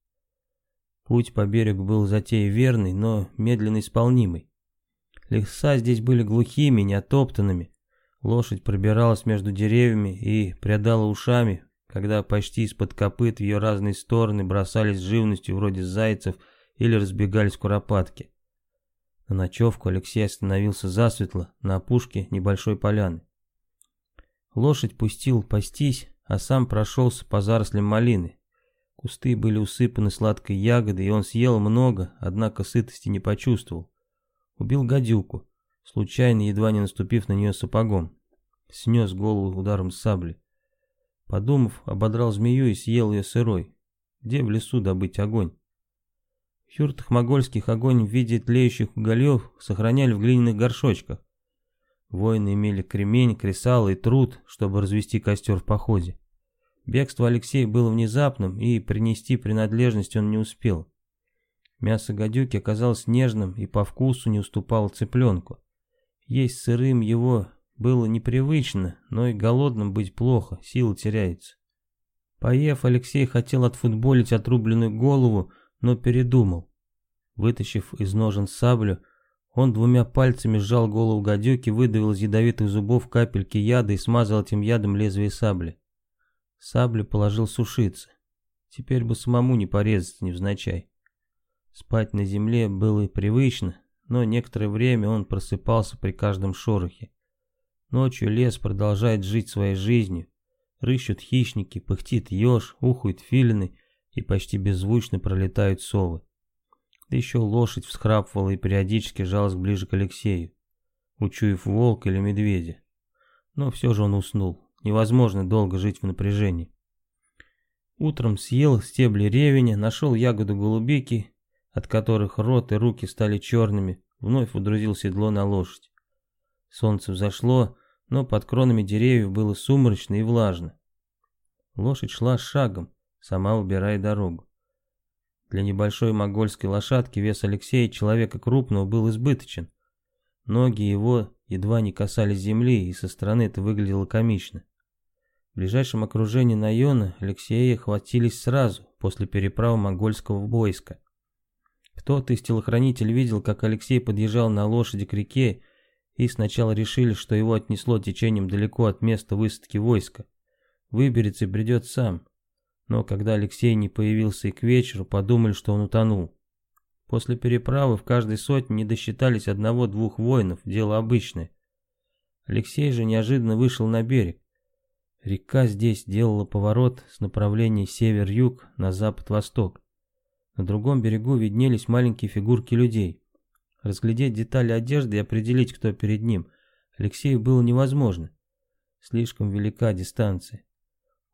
Путь по берегу был затеей верный, но медленно исполнимый. Леса здесь были глухими, неотоптанными. Лошадь пробиралась между деревьями и прядала ушами, когда почти из-под копыт в ее разные стороны бросались живностью вроде зайцев или разбегались куропатки. На ночевку Алексей остановился засветло на опушке небольшой поляны. Лошадь пустил пастись, а сам прошелся по зарослям малины. Кусты были усыпаны сладкой ягодой, и он съел много, однако сытости не почувствовал. Убил гадюку, случайно едва не наступив на нее сапогом. Снес голову ударом сабли. Подумав, ободрал змею и съел ее сырой. Где в лесу добыть огонь? Юртах могольских огонь в виде тлеющих угольев сохраняли в глиняных горшочках. Воины имели кремень, кресало и труд, чтобы развести костер в походе. Бегство Алексея было внезапным, и принести принадлежность он не успел. Мясо гадюки оказалось нежным и по вкусу не уступало цыпленку. Есть сырым его было непривычно, но и голодным быть плохо, сила теряется. Поев, Алексей хотел отфутболить отрубленную голову, но передумал. Вытащив из ножен саблю, он двумя пальцами сжал голову гадюки, выдавил из ядовитых зубов капельки яда и смазал этим ядом лезвие сабли. Саблю положил сушиться. Теперь бы самому не порезаться невзначай. Спать на земле было привычно, но некоторое время он просыпался при каждом шорохе. Ночью лес продолжает жить своей жизнью. Рыщут хищники, пыхтит еж, ухают филины и почти беззвучно пролетают совы. Да еще лошадь всхрапывала и периодически жалась ближе к Алексею, учуяв волка или медведя. Но все же он уснул. Невозможно долго жить в напряжении. Утром съел стебли ревеня, нашел ягоду голубики, от которых рот и руки стали черными, вновь удрузил седло на лошадь. Солнце взошло, но под кронами деревьев было сумрачно и влажно. Лошадь шла шагом, сама выбирая дорогу. Для небольшой могольской лошадки вес Алексея, человека крупного, был избыточен. Ноги его едва не касались земли, и со стороны это выглядело комично. В ближайшем окружении Найона Алексея хватились сразу, после переправы монгольского войска. Кто-то из телохранителей видел, как Алексей подъезжал на лошади к реке, и сначала решили, что его отнесло течением далеко от места высадки войска. Выберется и придет сам. Но когда Алексей не появился и к вечеру, подумали, что он утонул. После переправы в каждой сотне не досчитались одного-двух воинов, дело обычное. Алексей же неожиданно вышел на берег. Река здесь делала поворот с направления север-юг на запад-восток. На другом берегу виднелись маленькие фигурки людей. Разглядеть детали одежды и определить, кто перед ним, Алексею было невозможно. Слишком велика дистанция.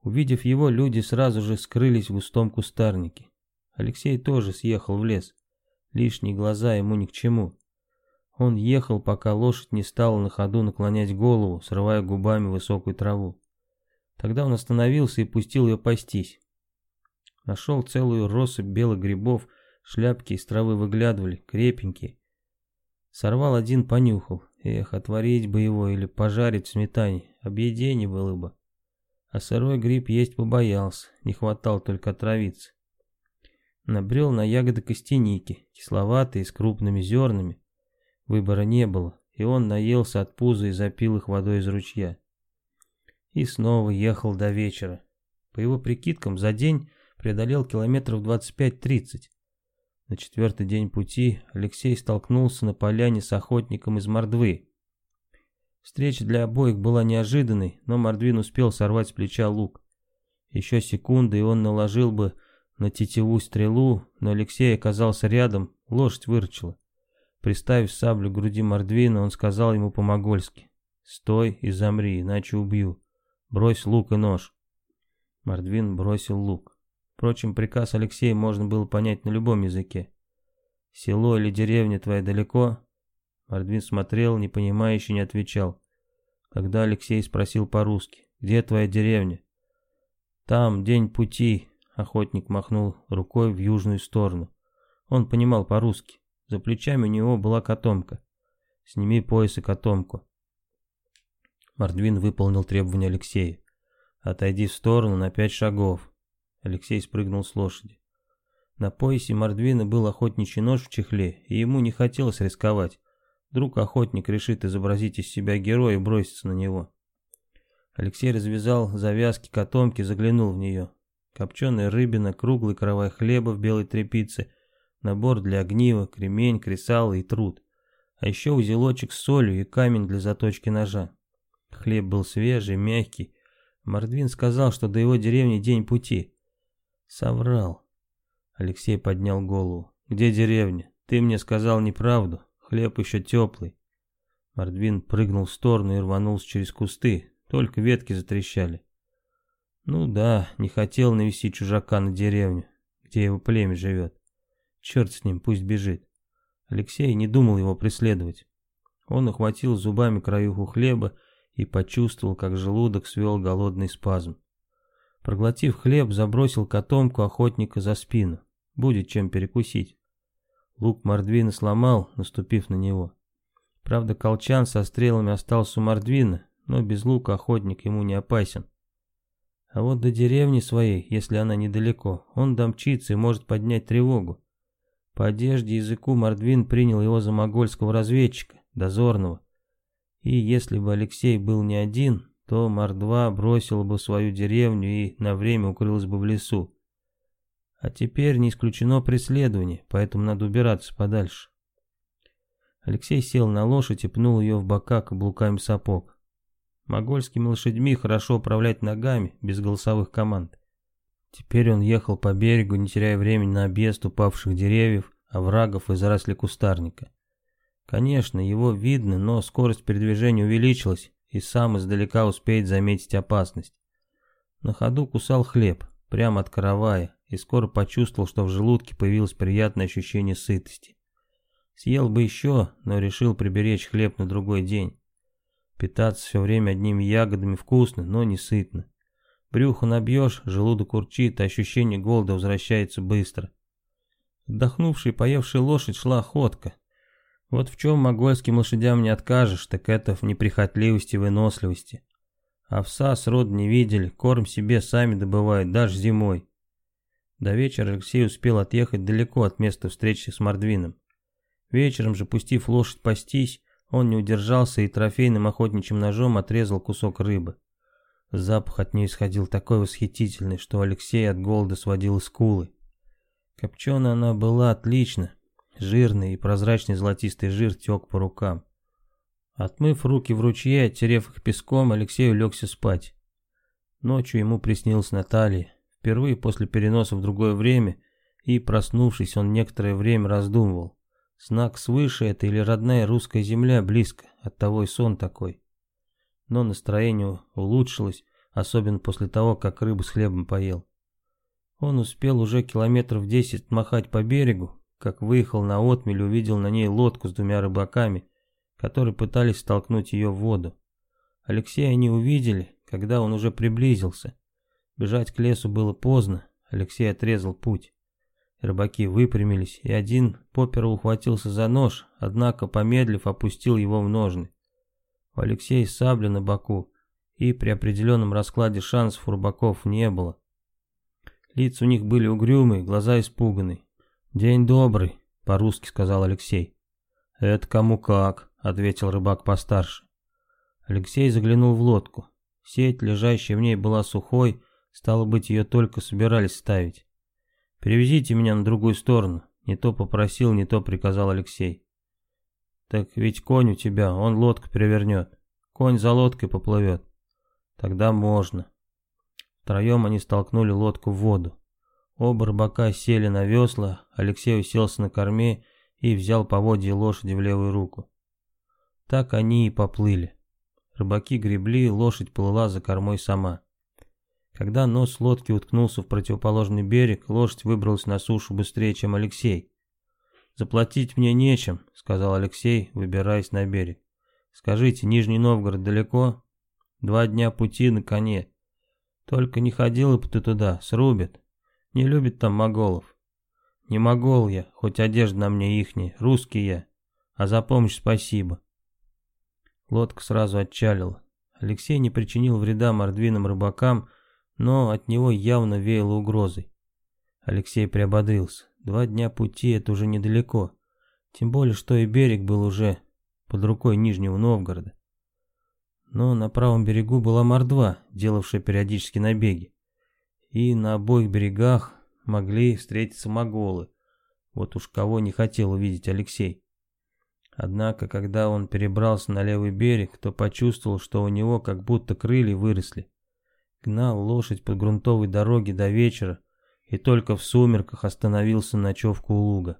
Увидев его, люди сразу же скрылись в густом кустарнике. Алексей тоже съехал в лес. Лишние глаза ему ни к чему. Он ехал, пока лошадь не стала на ходу наклонять голову, срывая губами высокую траву. Тогда он остановился и пустил ее пастись. Нашел целую россыпь белых грибов, шляпки из травы выглядывали, крепенькие. Сорвал один, понюхал. Эх, отварить бы его или пожарить в сметане, объедение было бы. А сырой гриб есть побоялся, не хватало только отравиться. Набрел на ягоды костяники, кисловатые, с крупными зернами. Выбора не было, и он наелся от пуза и запил их водой из ручья. И снова ехал до вечера. По его прикидкам, за день преодолел километров 25-30. На четвертый день пути Алексей столкнулся на поляне с охотником из Мордвы. Встреча для обоих была неожиданной, но Мордвин успел сорвать с плеча лук. Еще секунды, и он наложил бы на тетиву стрелу, но Алексей оказался рядом, лошадь выручила. Приставив саблю к груди Мордвина, он сказал ему по-могольски. «Стой и замри, иначе убью. Брось лук и нож». Мордвин бросил лук. Впрочем, приказ Алексея можно было понять на любом языке. «Село или деревня твоя далеко?» Мордвин смотрел, не понимающий, не отвечал. Когда Алексей спросил по-русски, «Где твоя деревня?» «Там, день пути», — охотник махнул рукой в южную сторону. Он понимал по-русски. За плечами у него была котомка. «Сними пояс и котомку». Мордвин выполнил требования Алексея. «Отойди в сторону на пять шагов. Алексей спрыгнул с лошади. На поясе Мордвина был охотничий нож в чехле, и ему не хотелось рисковать. Вдруг охотник решит изобразить из себя героя и броситься на него. Алексей развязал завязки котомки, заглянул в нее. Копченая рыбина, круглый каравай хлеба в белой тряпице, набор для огнива, кремень, кресало и труд. А еще узелочек с солью и камень для заточки ножа. Хлеб был свежий, мягкий. Мордвин сказал, что до его деревни день пути. Соврал. Алексей поднял голову. Где деревня? Ты мне сказал неправду. Хлеб еще теплый. Мордвин прыгнул в сторону и рванулся через кусты. Только ветки затрещали. Ну да, не хотел навести чужака на деревню, где его племя живет. Черт с ним, пусть бежит. Алексей не думал его преследовать. Он охватил зубами краюху хлеба и почувствовал, как желудок свел голодный спазм. Проглотив хлеб, забросил котомку охотника за спину. Будет чем перекусить. Лук Мордвина сломал, наступив на него. Правда, колчан со стрелами остался у Мордвина, но без лука охотник ему не опасен. А вот до деревни своей, если она недалеко, он домчится и может поднять тревогу. По одежде и языку Мордвин принял его за могольского разведчика, дозорного. И если бы Алексей был не один, то Мордва бросила бы свою деревню и на время укрылась бы в лесу. А теперь не исключено преследование, поэтому надо убираться подальше. Алексей сел на лошадь и пнул ее в бока каблуками сапог. Могольскими лошадьми хорошо управлять ногами, без голосовых команд. Теперь он ехал по берегу, не теряя времени на объезд упавших деревьев, оврагов и заросли кустарника. Конечно, его видно, но скорость передвижения увеличилась, и сам издалека успеет заметить опасность. На ходу кусал хлеб, прямо от каравая, и скоро почувствовал, что в желудке появилось приятное ощущение сытости. Съел бы еще, но решил приберечь хлеб на другой день. Питаться все время одними ягодами вкусно, но не сытно. Брюхо набьешь, желудок урчит, а ощущение голода возвращается быстро. Отдохнувшая и поевшая лошадь шла охотка. Вот в чем могольским лошадям не откажешь, так это в неприхотливости и выносливости. Овса срод не видели, корм себе сами добывают, даже зимой. До вечера Алексей успел отъехать далеко от места встречи с Мордвином. Вечером же, пустив лошадь пастись, он не удержался и трофейным охотничьим ножом отрезал кусок рыбы. Запах от нее исходил такой восхитительный, что Алексей от голода сводил скулы. Копченая она была отлично, жирный и прозрачный золотистый жир тек по рукам. Отмыв руки в ручье, оттерев их песком, Алексей улегся спать. Ночью ему приснилась Наталья, впервые после переноса в другое время, и, проснувшись, он некоторое время раздумывал. Знак свыше это или родная русская земля близко, оттого и сон такой. Но настроение улучшилось, особенно после того, как рыбу с хлебом поел. Он успел уже километров десять махать по берегу, как выехал на отмель, увидел на ней лодку с двумя рыбаками, которые пытались столкнуть ее в воду. Алексея они увидели, когда он уже приблизился. Бежать к лесу было поздно, Алексей отрезал путь. Рыбаки выпрямились, и один попер ухватился за нож, однако, помедлив, опустил его в ножны. У Алексея сабля на боку, и при определенном раскладе шансов у рыбаков не было. Лица у них были угрюмые, глаза испуганы. «День добрый», — по-русски сказал Алексей. «Это кому как», — ответил рыбак постарше. Алексей заглянул в лодку. Сеть, лежащая в ней, была сухой, стало быть, ее только собирались ставить. «Перевезите меня на другую сторону», — не то попросил, не то приказал Алексей. «Так ведь конь у тебя, он лодку перевернет. Конь за лодкой поплывет. Тогда можно». Втроем они столкнули лодку в воду. Оба рыбака сели на весла, Алексей уселся на корме и взял поводье лошади в левую руку. Так они и поплыли. Рыбаки гребли, лошадь плыла за кормой сама. Когда нос лодки уткнулся в противоположный берег, лошадь выбралась на сушу быстрее, чем Алексей. «Заплатить мне нечем», — сказал Алексей, выбираясь на берег. «Скажите, Нижний Новгород далеко?» «Два дня пути на коне. Только не ходил бы ты туда, срубят. Не любит там моголов. Не могол я, хоть одежда на мне ихняя, русский я. А за помощь спасибо». Лодка сразу отчалила. Алексей не причинил вреда мордвиным рыбакам, но от него явно веяло угрозой. Алексей приободрился. Два дня пути — это уже недалеко. Тем более, что и берег был уже под рукой Нижнего Новгорода. Но на правом берегу была мордва, делавшая периодически набеги. И на обоих берегах могли встретиться моголы. Вот уж кого не хотел увидеть Алексей. Однако, когда он перебрался на левый берег, то почувствовал, что у него как будто крылья выросли. Гнал лошадь по грунтовой дороге до вечера и только в сумерках остановился на ночевку у луга.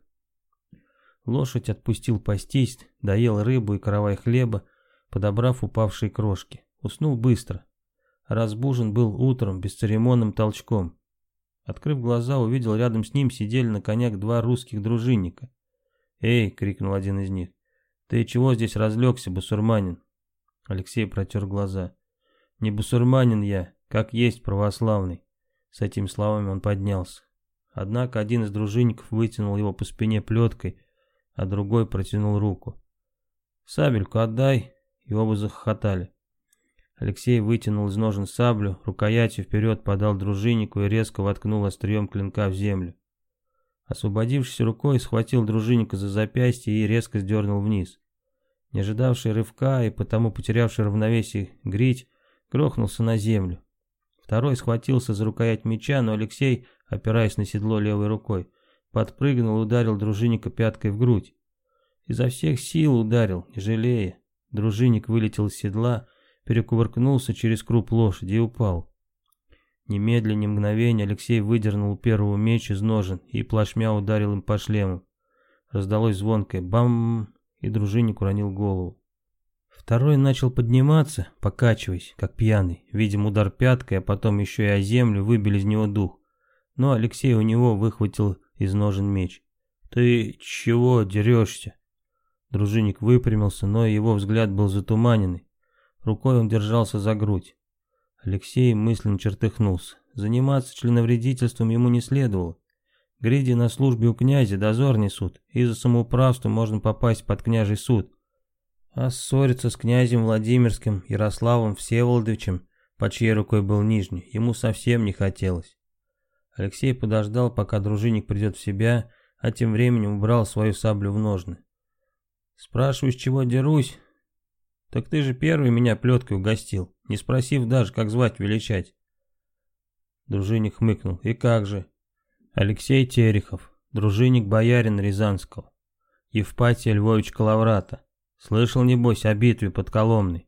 Лошадь отпустил пастись, доел рыбу и каравай хлеба, подобрав упавшие крошки. Уснул быстро. Разбужен был утром бесцеремонным толчком. Открыв глаза, увидел рядом с ним сидели на конях два русских дружинника. «Эй!» — крикнул один из них. «Ты чего здесь разлегся, бусурманин?» Алексей протер глаза. «Не бусурманин я, как есть православный. С этими словами он поднялся. Однако один из дружинников вытянул его по спине плеткой, а другой протянул руку. «Сабельку отдай!» И оба захохотали. Алексей вытянул из ножен саблю, рукоятью вперед подал дружиннику и резко воткнул острием клинка в землю. Освободившись рукой, схватил дружинника за запястье и резко сдернул вниз. Не ожидавший рывка и потому потерявший равновесие грить, грохнулся на землю. Второй схватился за рукоять меча, но Алексей, опираясь на седло левой рукой, подпрыгнул и ударил дружинника пяткой в грудь. Изо всех сил ударил, не жалея. Дружинник вылетел из седла, перекувыркнулся через круп лошади и упал. Немедленно, ни мгновения Алексей выдернул первого меч из ножен и плашмя ударил им по шлему. Раздалось звонкое «бам!» и дружинник уронил голову. Второй начал подниматься, покачиваясь, как пьяный. Видимо, удар пяткой, а потом еще и о землю выбили из него дух. Но Алексей у него выхватил из ножен меч. «Ты чего дерешься?» Дружинник выпрямился, но его взгляд был затуманенный. Рукой он держался за грудь. Алексей мысленно чертыхнулся. Заниматься членовредительством ему не следовало. Гриди на службе у князя дозор несут, и за самоуправство можно попасть под княжий суд. А ссориться с князем Владимирским Ярославом Всеволодовичем, под чьей рукой был Нижний, ему совсем не хотелось. Алексей подождал, пока дружинник придет в себя, а тем временем убрал свою саблю в ножны. «Спрашиваешь, чего дерусь?» «Так ты же первый меня плеткой угостил, не спросив даже, как звать величать». Дружинник хмыкнул. «И как же?» Алексей Терехов, дружинник боярин Рязанского. Евпатия Львович Калаврата. Слышал, небось, о битве под Коломной.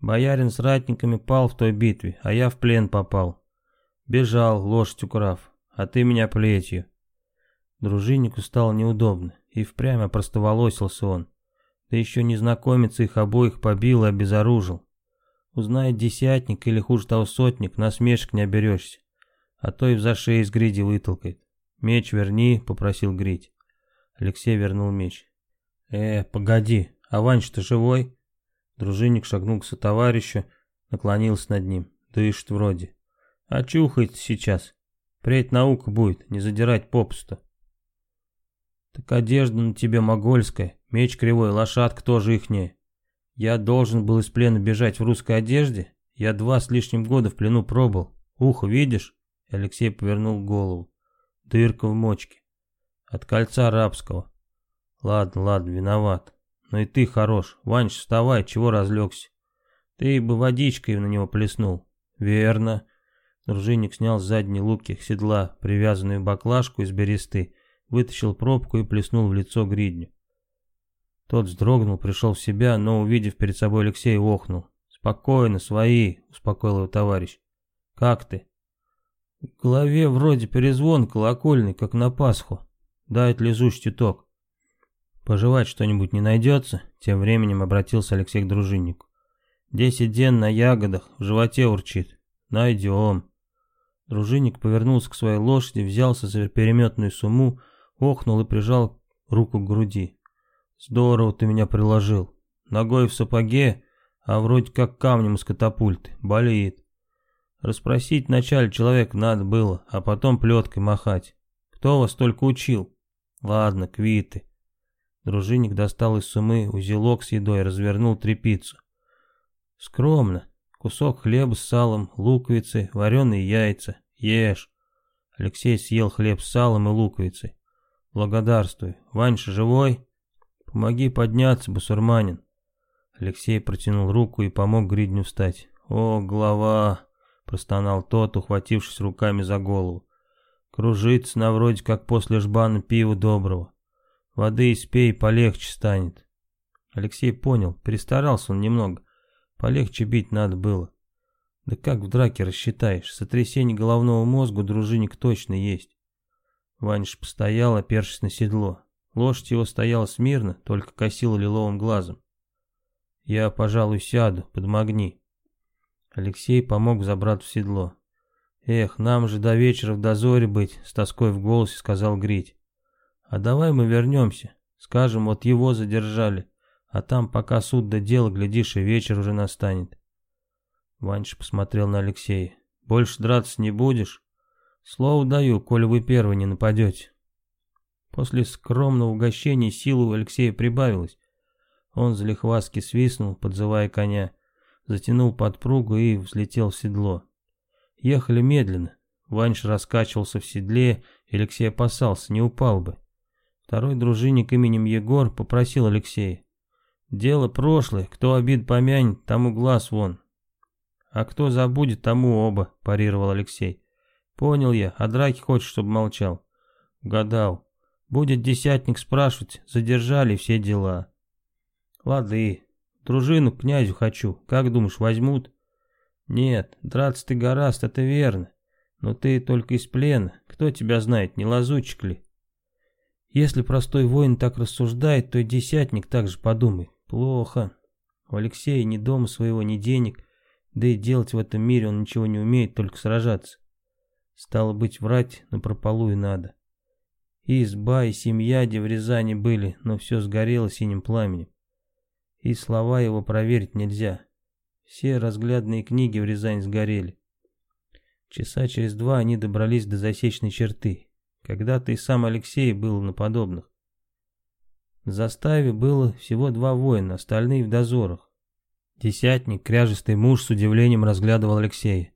Боярин с ратниками пал в той битве, а я в плен попал. Бежал, лошадь украв, а ты меня плетью. Дружиннику стало неудобно, и впрямь опростоволосился он. Да еще незнакомец их обоих побил и обезоружил. Узнает десятник или хуже того сотник, насмешек не оберешься а то и в зашей из гриди вытолкает. «Меч верни», — попросил Грить. Алексей вернул меч. «Э, погоди, а Ванч-то живой?» Дружинник шагнул к сотоварищу, наклонился над ним. Дышит вроде. «Очухается сейчас. Впредь наука будет, не задирать попусту». «Так одежда на тебе могольская, меч кривой, лошадка тоже ихняя. Я должен был из плена бежать в русской одежде? Я два с лишним года в плену пробыл. Ухо видишь?» Алексей повернул голову. Дырка в мочке. От кольца арабского. Ладно, ладно, виноват. Но и ты хорош. Ванч, вставай, чего разлегся? Ты бы водичкой на него плеснул. Верно. Дружинник снял с задней луки седла привязанную баклажку из бересты, вытащил пробку и плеснул в лицо гридню. Тот вздрогнул, пришел в себя, но, увидев перед собой Алексея, охнул. «Спокойно, свои», — успокоил его товарищ. «Как ты?» В голове вроде перезвон колокольный, как на Пасху. Дает лизущий ток. Пожевать что-нибудь не найдется? Тем временем обратился Алексей к дружиннику. Десять ден на ягодах, в животе урчит. Найдем. Дружинник повернулся к своей лошади, взялся за переметную сумму, охнул и прижал руку к груди. Здорово ты меня приложил. Ногой в сапоге, а вроде как камнем из катапульты. Болит. Расспросить вначале человека надо было, а потом плеткой махать. Кто вас только учил? Ладно, квиты. Дружинник достал из сумы узелок с едой, развернул трепицу. Скромно. Кусок хлеба с салом, луковицы, вареные яйца. Ешь. Алексей съел хлеб с салом и луковицей. Благодарствуй. Ваньша живой? Помоги подняться, басурманин. Алексей протянул руку и помог Гридню встать. О, голова простонал тот, ухватившись руками за голову. Кружится на вроде как после жбана пива доброго. Воды испей, полегче станет. Алексей понял, перестарался он немного. Полегче бить надо было. Да как в драке рассчитаешь, сотрясение головного мозга дружинник точно есть. Ваниш постоял, опершись на седло. Лошадь его стояла смирно, только косила лиловым глазом. «Я, пожалуй, сяду, подмогни», Алексей помог забраться в седло. «Эх, нам же до вечера в дозоре быть», — с тоской в голосе сказал Грить. «А давай мы вернемся. Скажем, вот его задержали. А там, пока суд до дела, глядишь, и вечер уже настанет». Ваньша посмотрел на Алексея. «Больше драться не будешь? Слово даю, коли вы первый не нападете». После скромного угощения силы у Алексея прибавилось. Он залихваски свистнул, подзывая коня затянул подпругу и взлетел в седло. Ехали медленно. Ваньш раскачивался в седле, Алексей опасался, не упал бы. Второй дружинник именем Егор попросил Алексея. «Дело прошлое, кто обид помянет, тому глаз вон». «А кто забудет, тому оба», – парировал Алексей. «Понял я, а драки хочешь, чтобы молчал?» «Угадал. Будет десятник спрашивать, задержали все дела». «Лады, Дружину к князю хочу. Как думаешь, возьмут? Нет, драться ты гораст, это верно. Но ты только из плена. Кто тебя знает, не лазучик ли? Если простой воин так рассуждает, то и десятник так же подумает. Плохо. У Алексея ни дома своего, ни денег. Да и делать в этом мире он ничего не умеет, только сражаться. Стало быть, врать на прополую надо. И изба, и семья, где в Рязани были, но все сгорело синим пламенем и слова его проверить нельзя. Все разглядные книги в Рязань сгорели. Часа через два они добрались до засечной черты. Когда-то и сам Алексей был на подобных. В заставе было всего два воина, остальные в дозорах. Десятник, кряжистый муж, с удивлением разглядывал Алексея.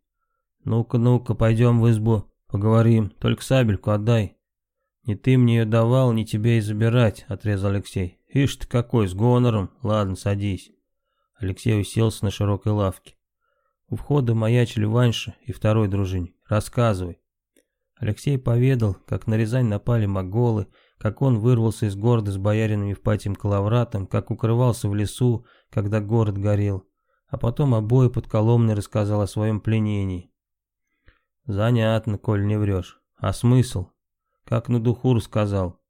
«Ну-ка, ну-ка, пойдем в избу, поговорим, только сабельку отдай». «Не ты мне ее давал, не тебе и забирать», — отрезал Алексей. «Ишь ты какой, с гонором. Ладно, садись». Алексей уселся на широкой лавке. У входа маячили Ваньша и второй дружинник. «Рассказывай». Алексей поведал, как на Рязань напали моголы, как он вырвался из города с боярином Евпатием Калавратом, как укрывался в лесу, когда город горел, а потом обои под Коломной рассказал о своем пленении. «Занятно, коль не врешь. А смысл? Как на духу рассказал».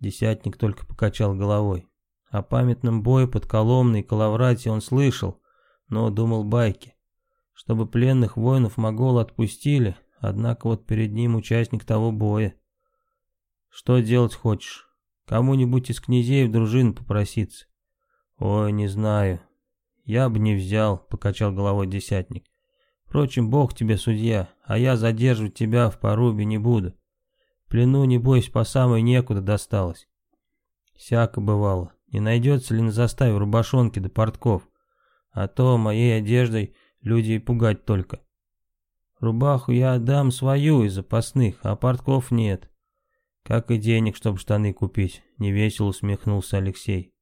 Десятник только покачал головой. О памятном бое под Коломной и Калаврате он слышал, но думал байки. Чтобы пленных воинов моголы отпустили, однако вот перед ним участник того боя. Что делать хочешь? Кому-нибудь из князей в дружину попроситься? Ой, не знаю. Я бы не взял, покачал головой десятник. Впрочем, бог тебе судья, а я задерживать тебя в порубе не буду. Плену, небось, по самой некуда досталось. Всяко бывало. Не найдется ли на заставе рубашонки да портков? А то моей одеждой люди и пугать только. Рубаху я отдам свою из запасных, а портков нет. Как и денег, чтобы штаны купить, невесело усмехнулся Алексей.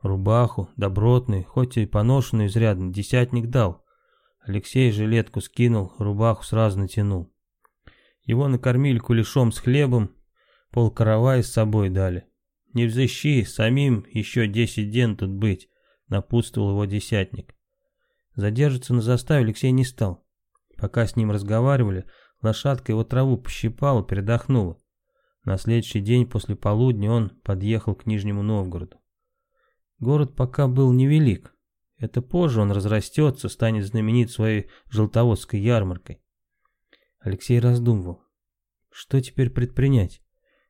Рубаху, добротную, хоть и поношенную изрядно, десятник дал. Алексей жилетку скинул, рубаху сразу натянул. Его накормили кулешом с хлебом, пол каравая с собой дали. Не взыщи, самим еще десять ден тут быть, напутствовал его десятник. Задержаться на заставе Алексей не стал. Пока с ним разговаривали, лошадка его траву пощипала, передохнула. На следующий день после полудня он подъехал к Нижнему Новгороду. Город пока был невелик. Это позже он разрастется, станет знаменит своей желтоводской ярмаркой. Алексей раздумывал. Что теперь предпринять?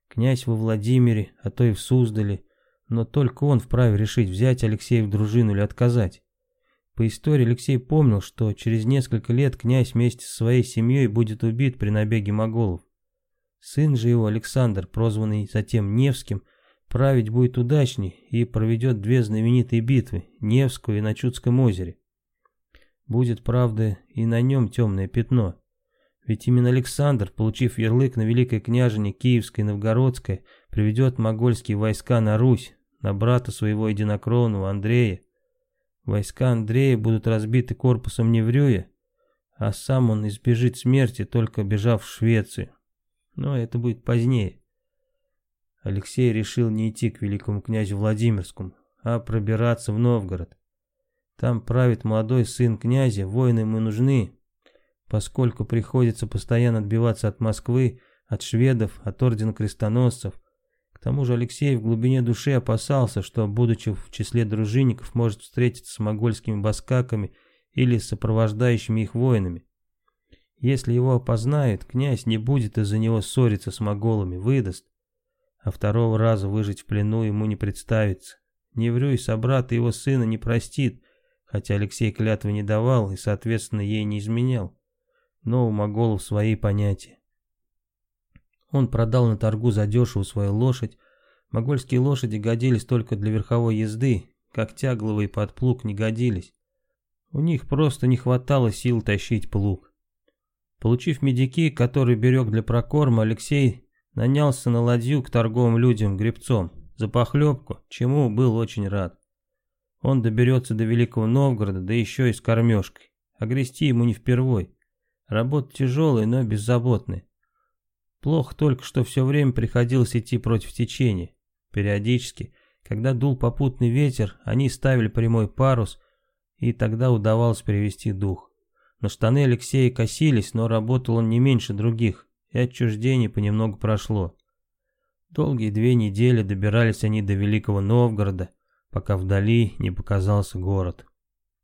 Князь во Владимире, а то и в Суздале, но только он вправе решить, взять Алексея в дружину или отказать. По истории Алексей помнил, что через несколько лет князь вместе со своей семьей будет убит при набеге моголов. Сын же его, Александр, прозванный затем Невским, править будет удачней и проведет две знаменитые битвы, Невскую и на Чудском озере. Будет, правда, и на нем темное пятно. Ведь именно Александр, получив ярлык на великое княжение Киевское и Новгородское, приведет могольские войска на Русь, на брата своего единокровного Андрея. Войска Андрея будут разбиты корпусом Неврюя, а сам он избежит смерти, только бежав в Швецию но это будет позднее. Алексей решил не идти к великому князю Владимирскому, а пробираться в Новгород. Там правит молодой сын князя, воины ему нужны, поскольку приходится постоянно отбиваться от Москвы, от шведов, от ордена крестоносцев. К тому же Алексей в глубине души опасался, что, будучи в числе дружинников, может встретиться с могольскими баскаками или сопровождающими их воинами. Если его опознает, князь не будет из-за него ссориться с моголами, выдаст. А второго раза выжить в плену ему не представится. Неврюй собрат и его сына не простит, хотя Алексей клятвы не давал и, соответственно, ей не изменял. Но у моголов свои понятия. Он продал на торгу задешево свою лошадь. Могольские лошади годились только для верховой езды, как тягловые под плуг не годились. У них просто не хватало сил тащить плуг. Получив медики, который берег для прокорма, Алексей нанялся на ладью к торговым людям, гребцом, за похлебку, чему был очень рад. Он доберется до Великого Новгорода, да еще и с кормежкой. А грести ему не впервой. Работа тяжелая, но беззаботная. Плохо только, что все время приходилось идти против течения. Периодически, когда дул попутный ветер, они ставили прямой парус, и тогда удавалось перевести дух. На штаны Алексея косились, но работал он не меньше других, и отчуждение понемногу прошло. Долгие две недели добирались они до Великого Новгорода, пока вдали не показался город.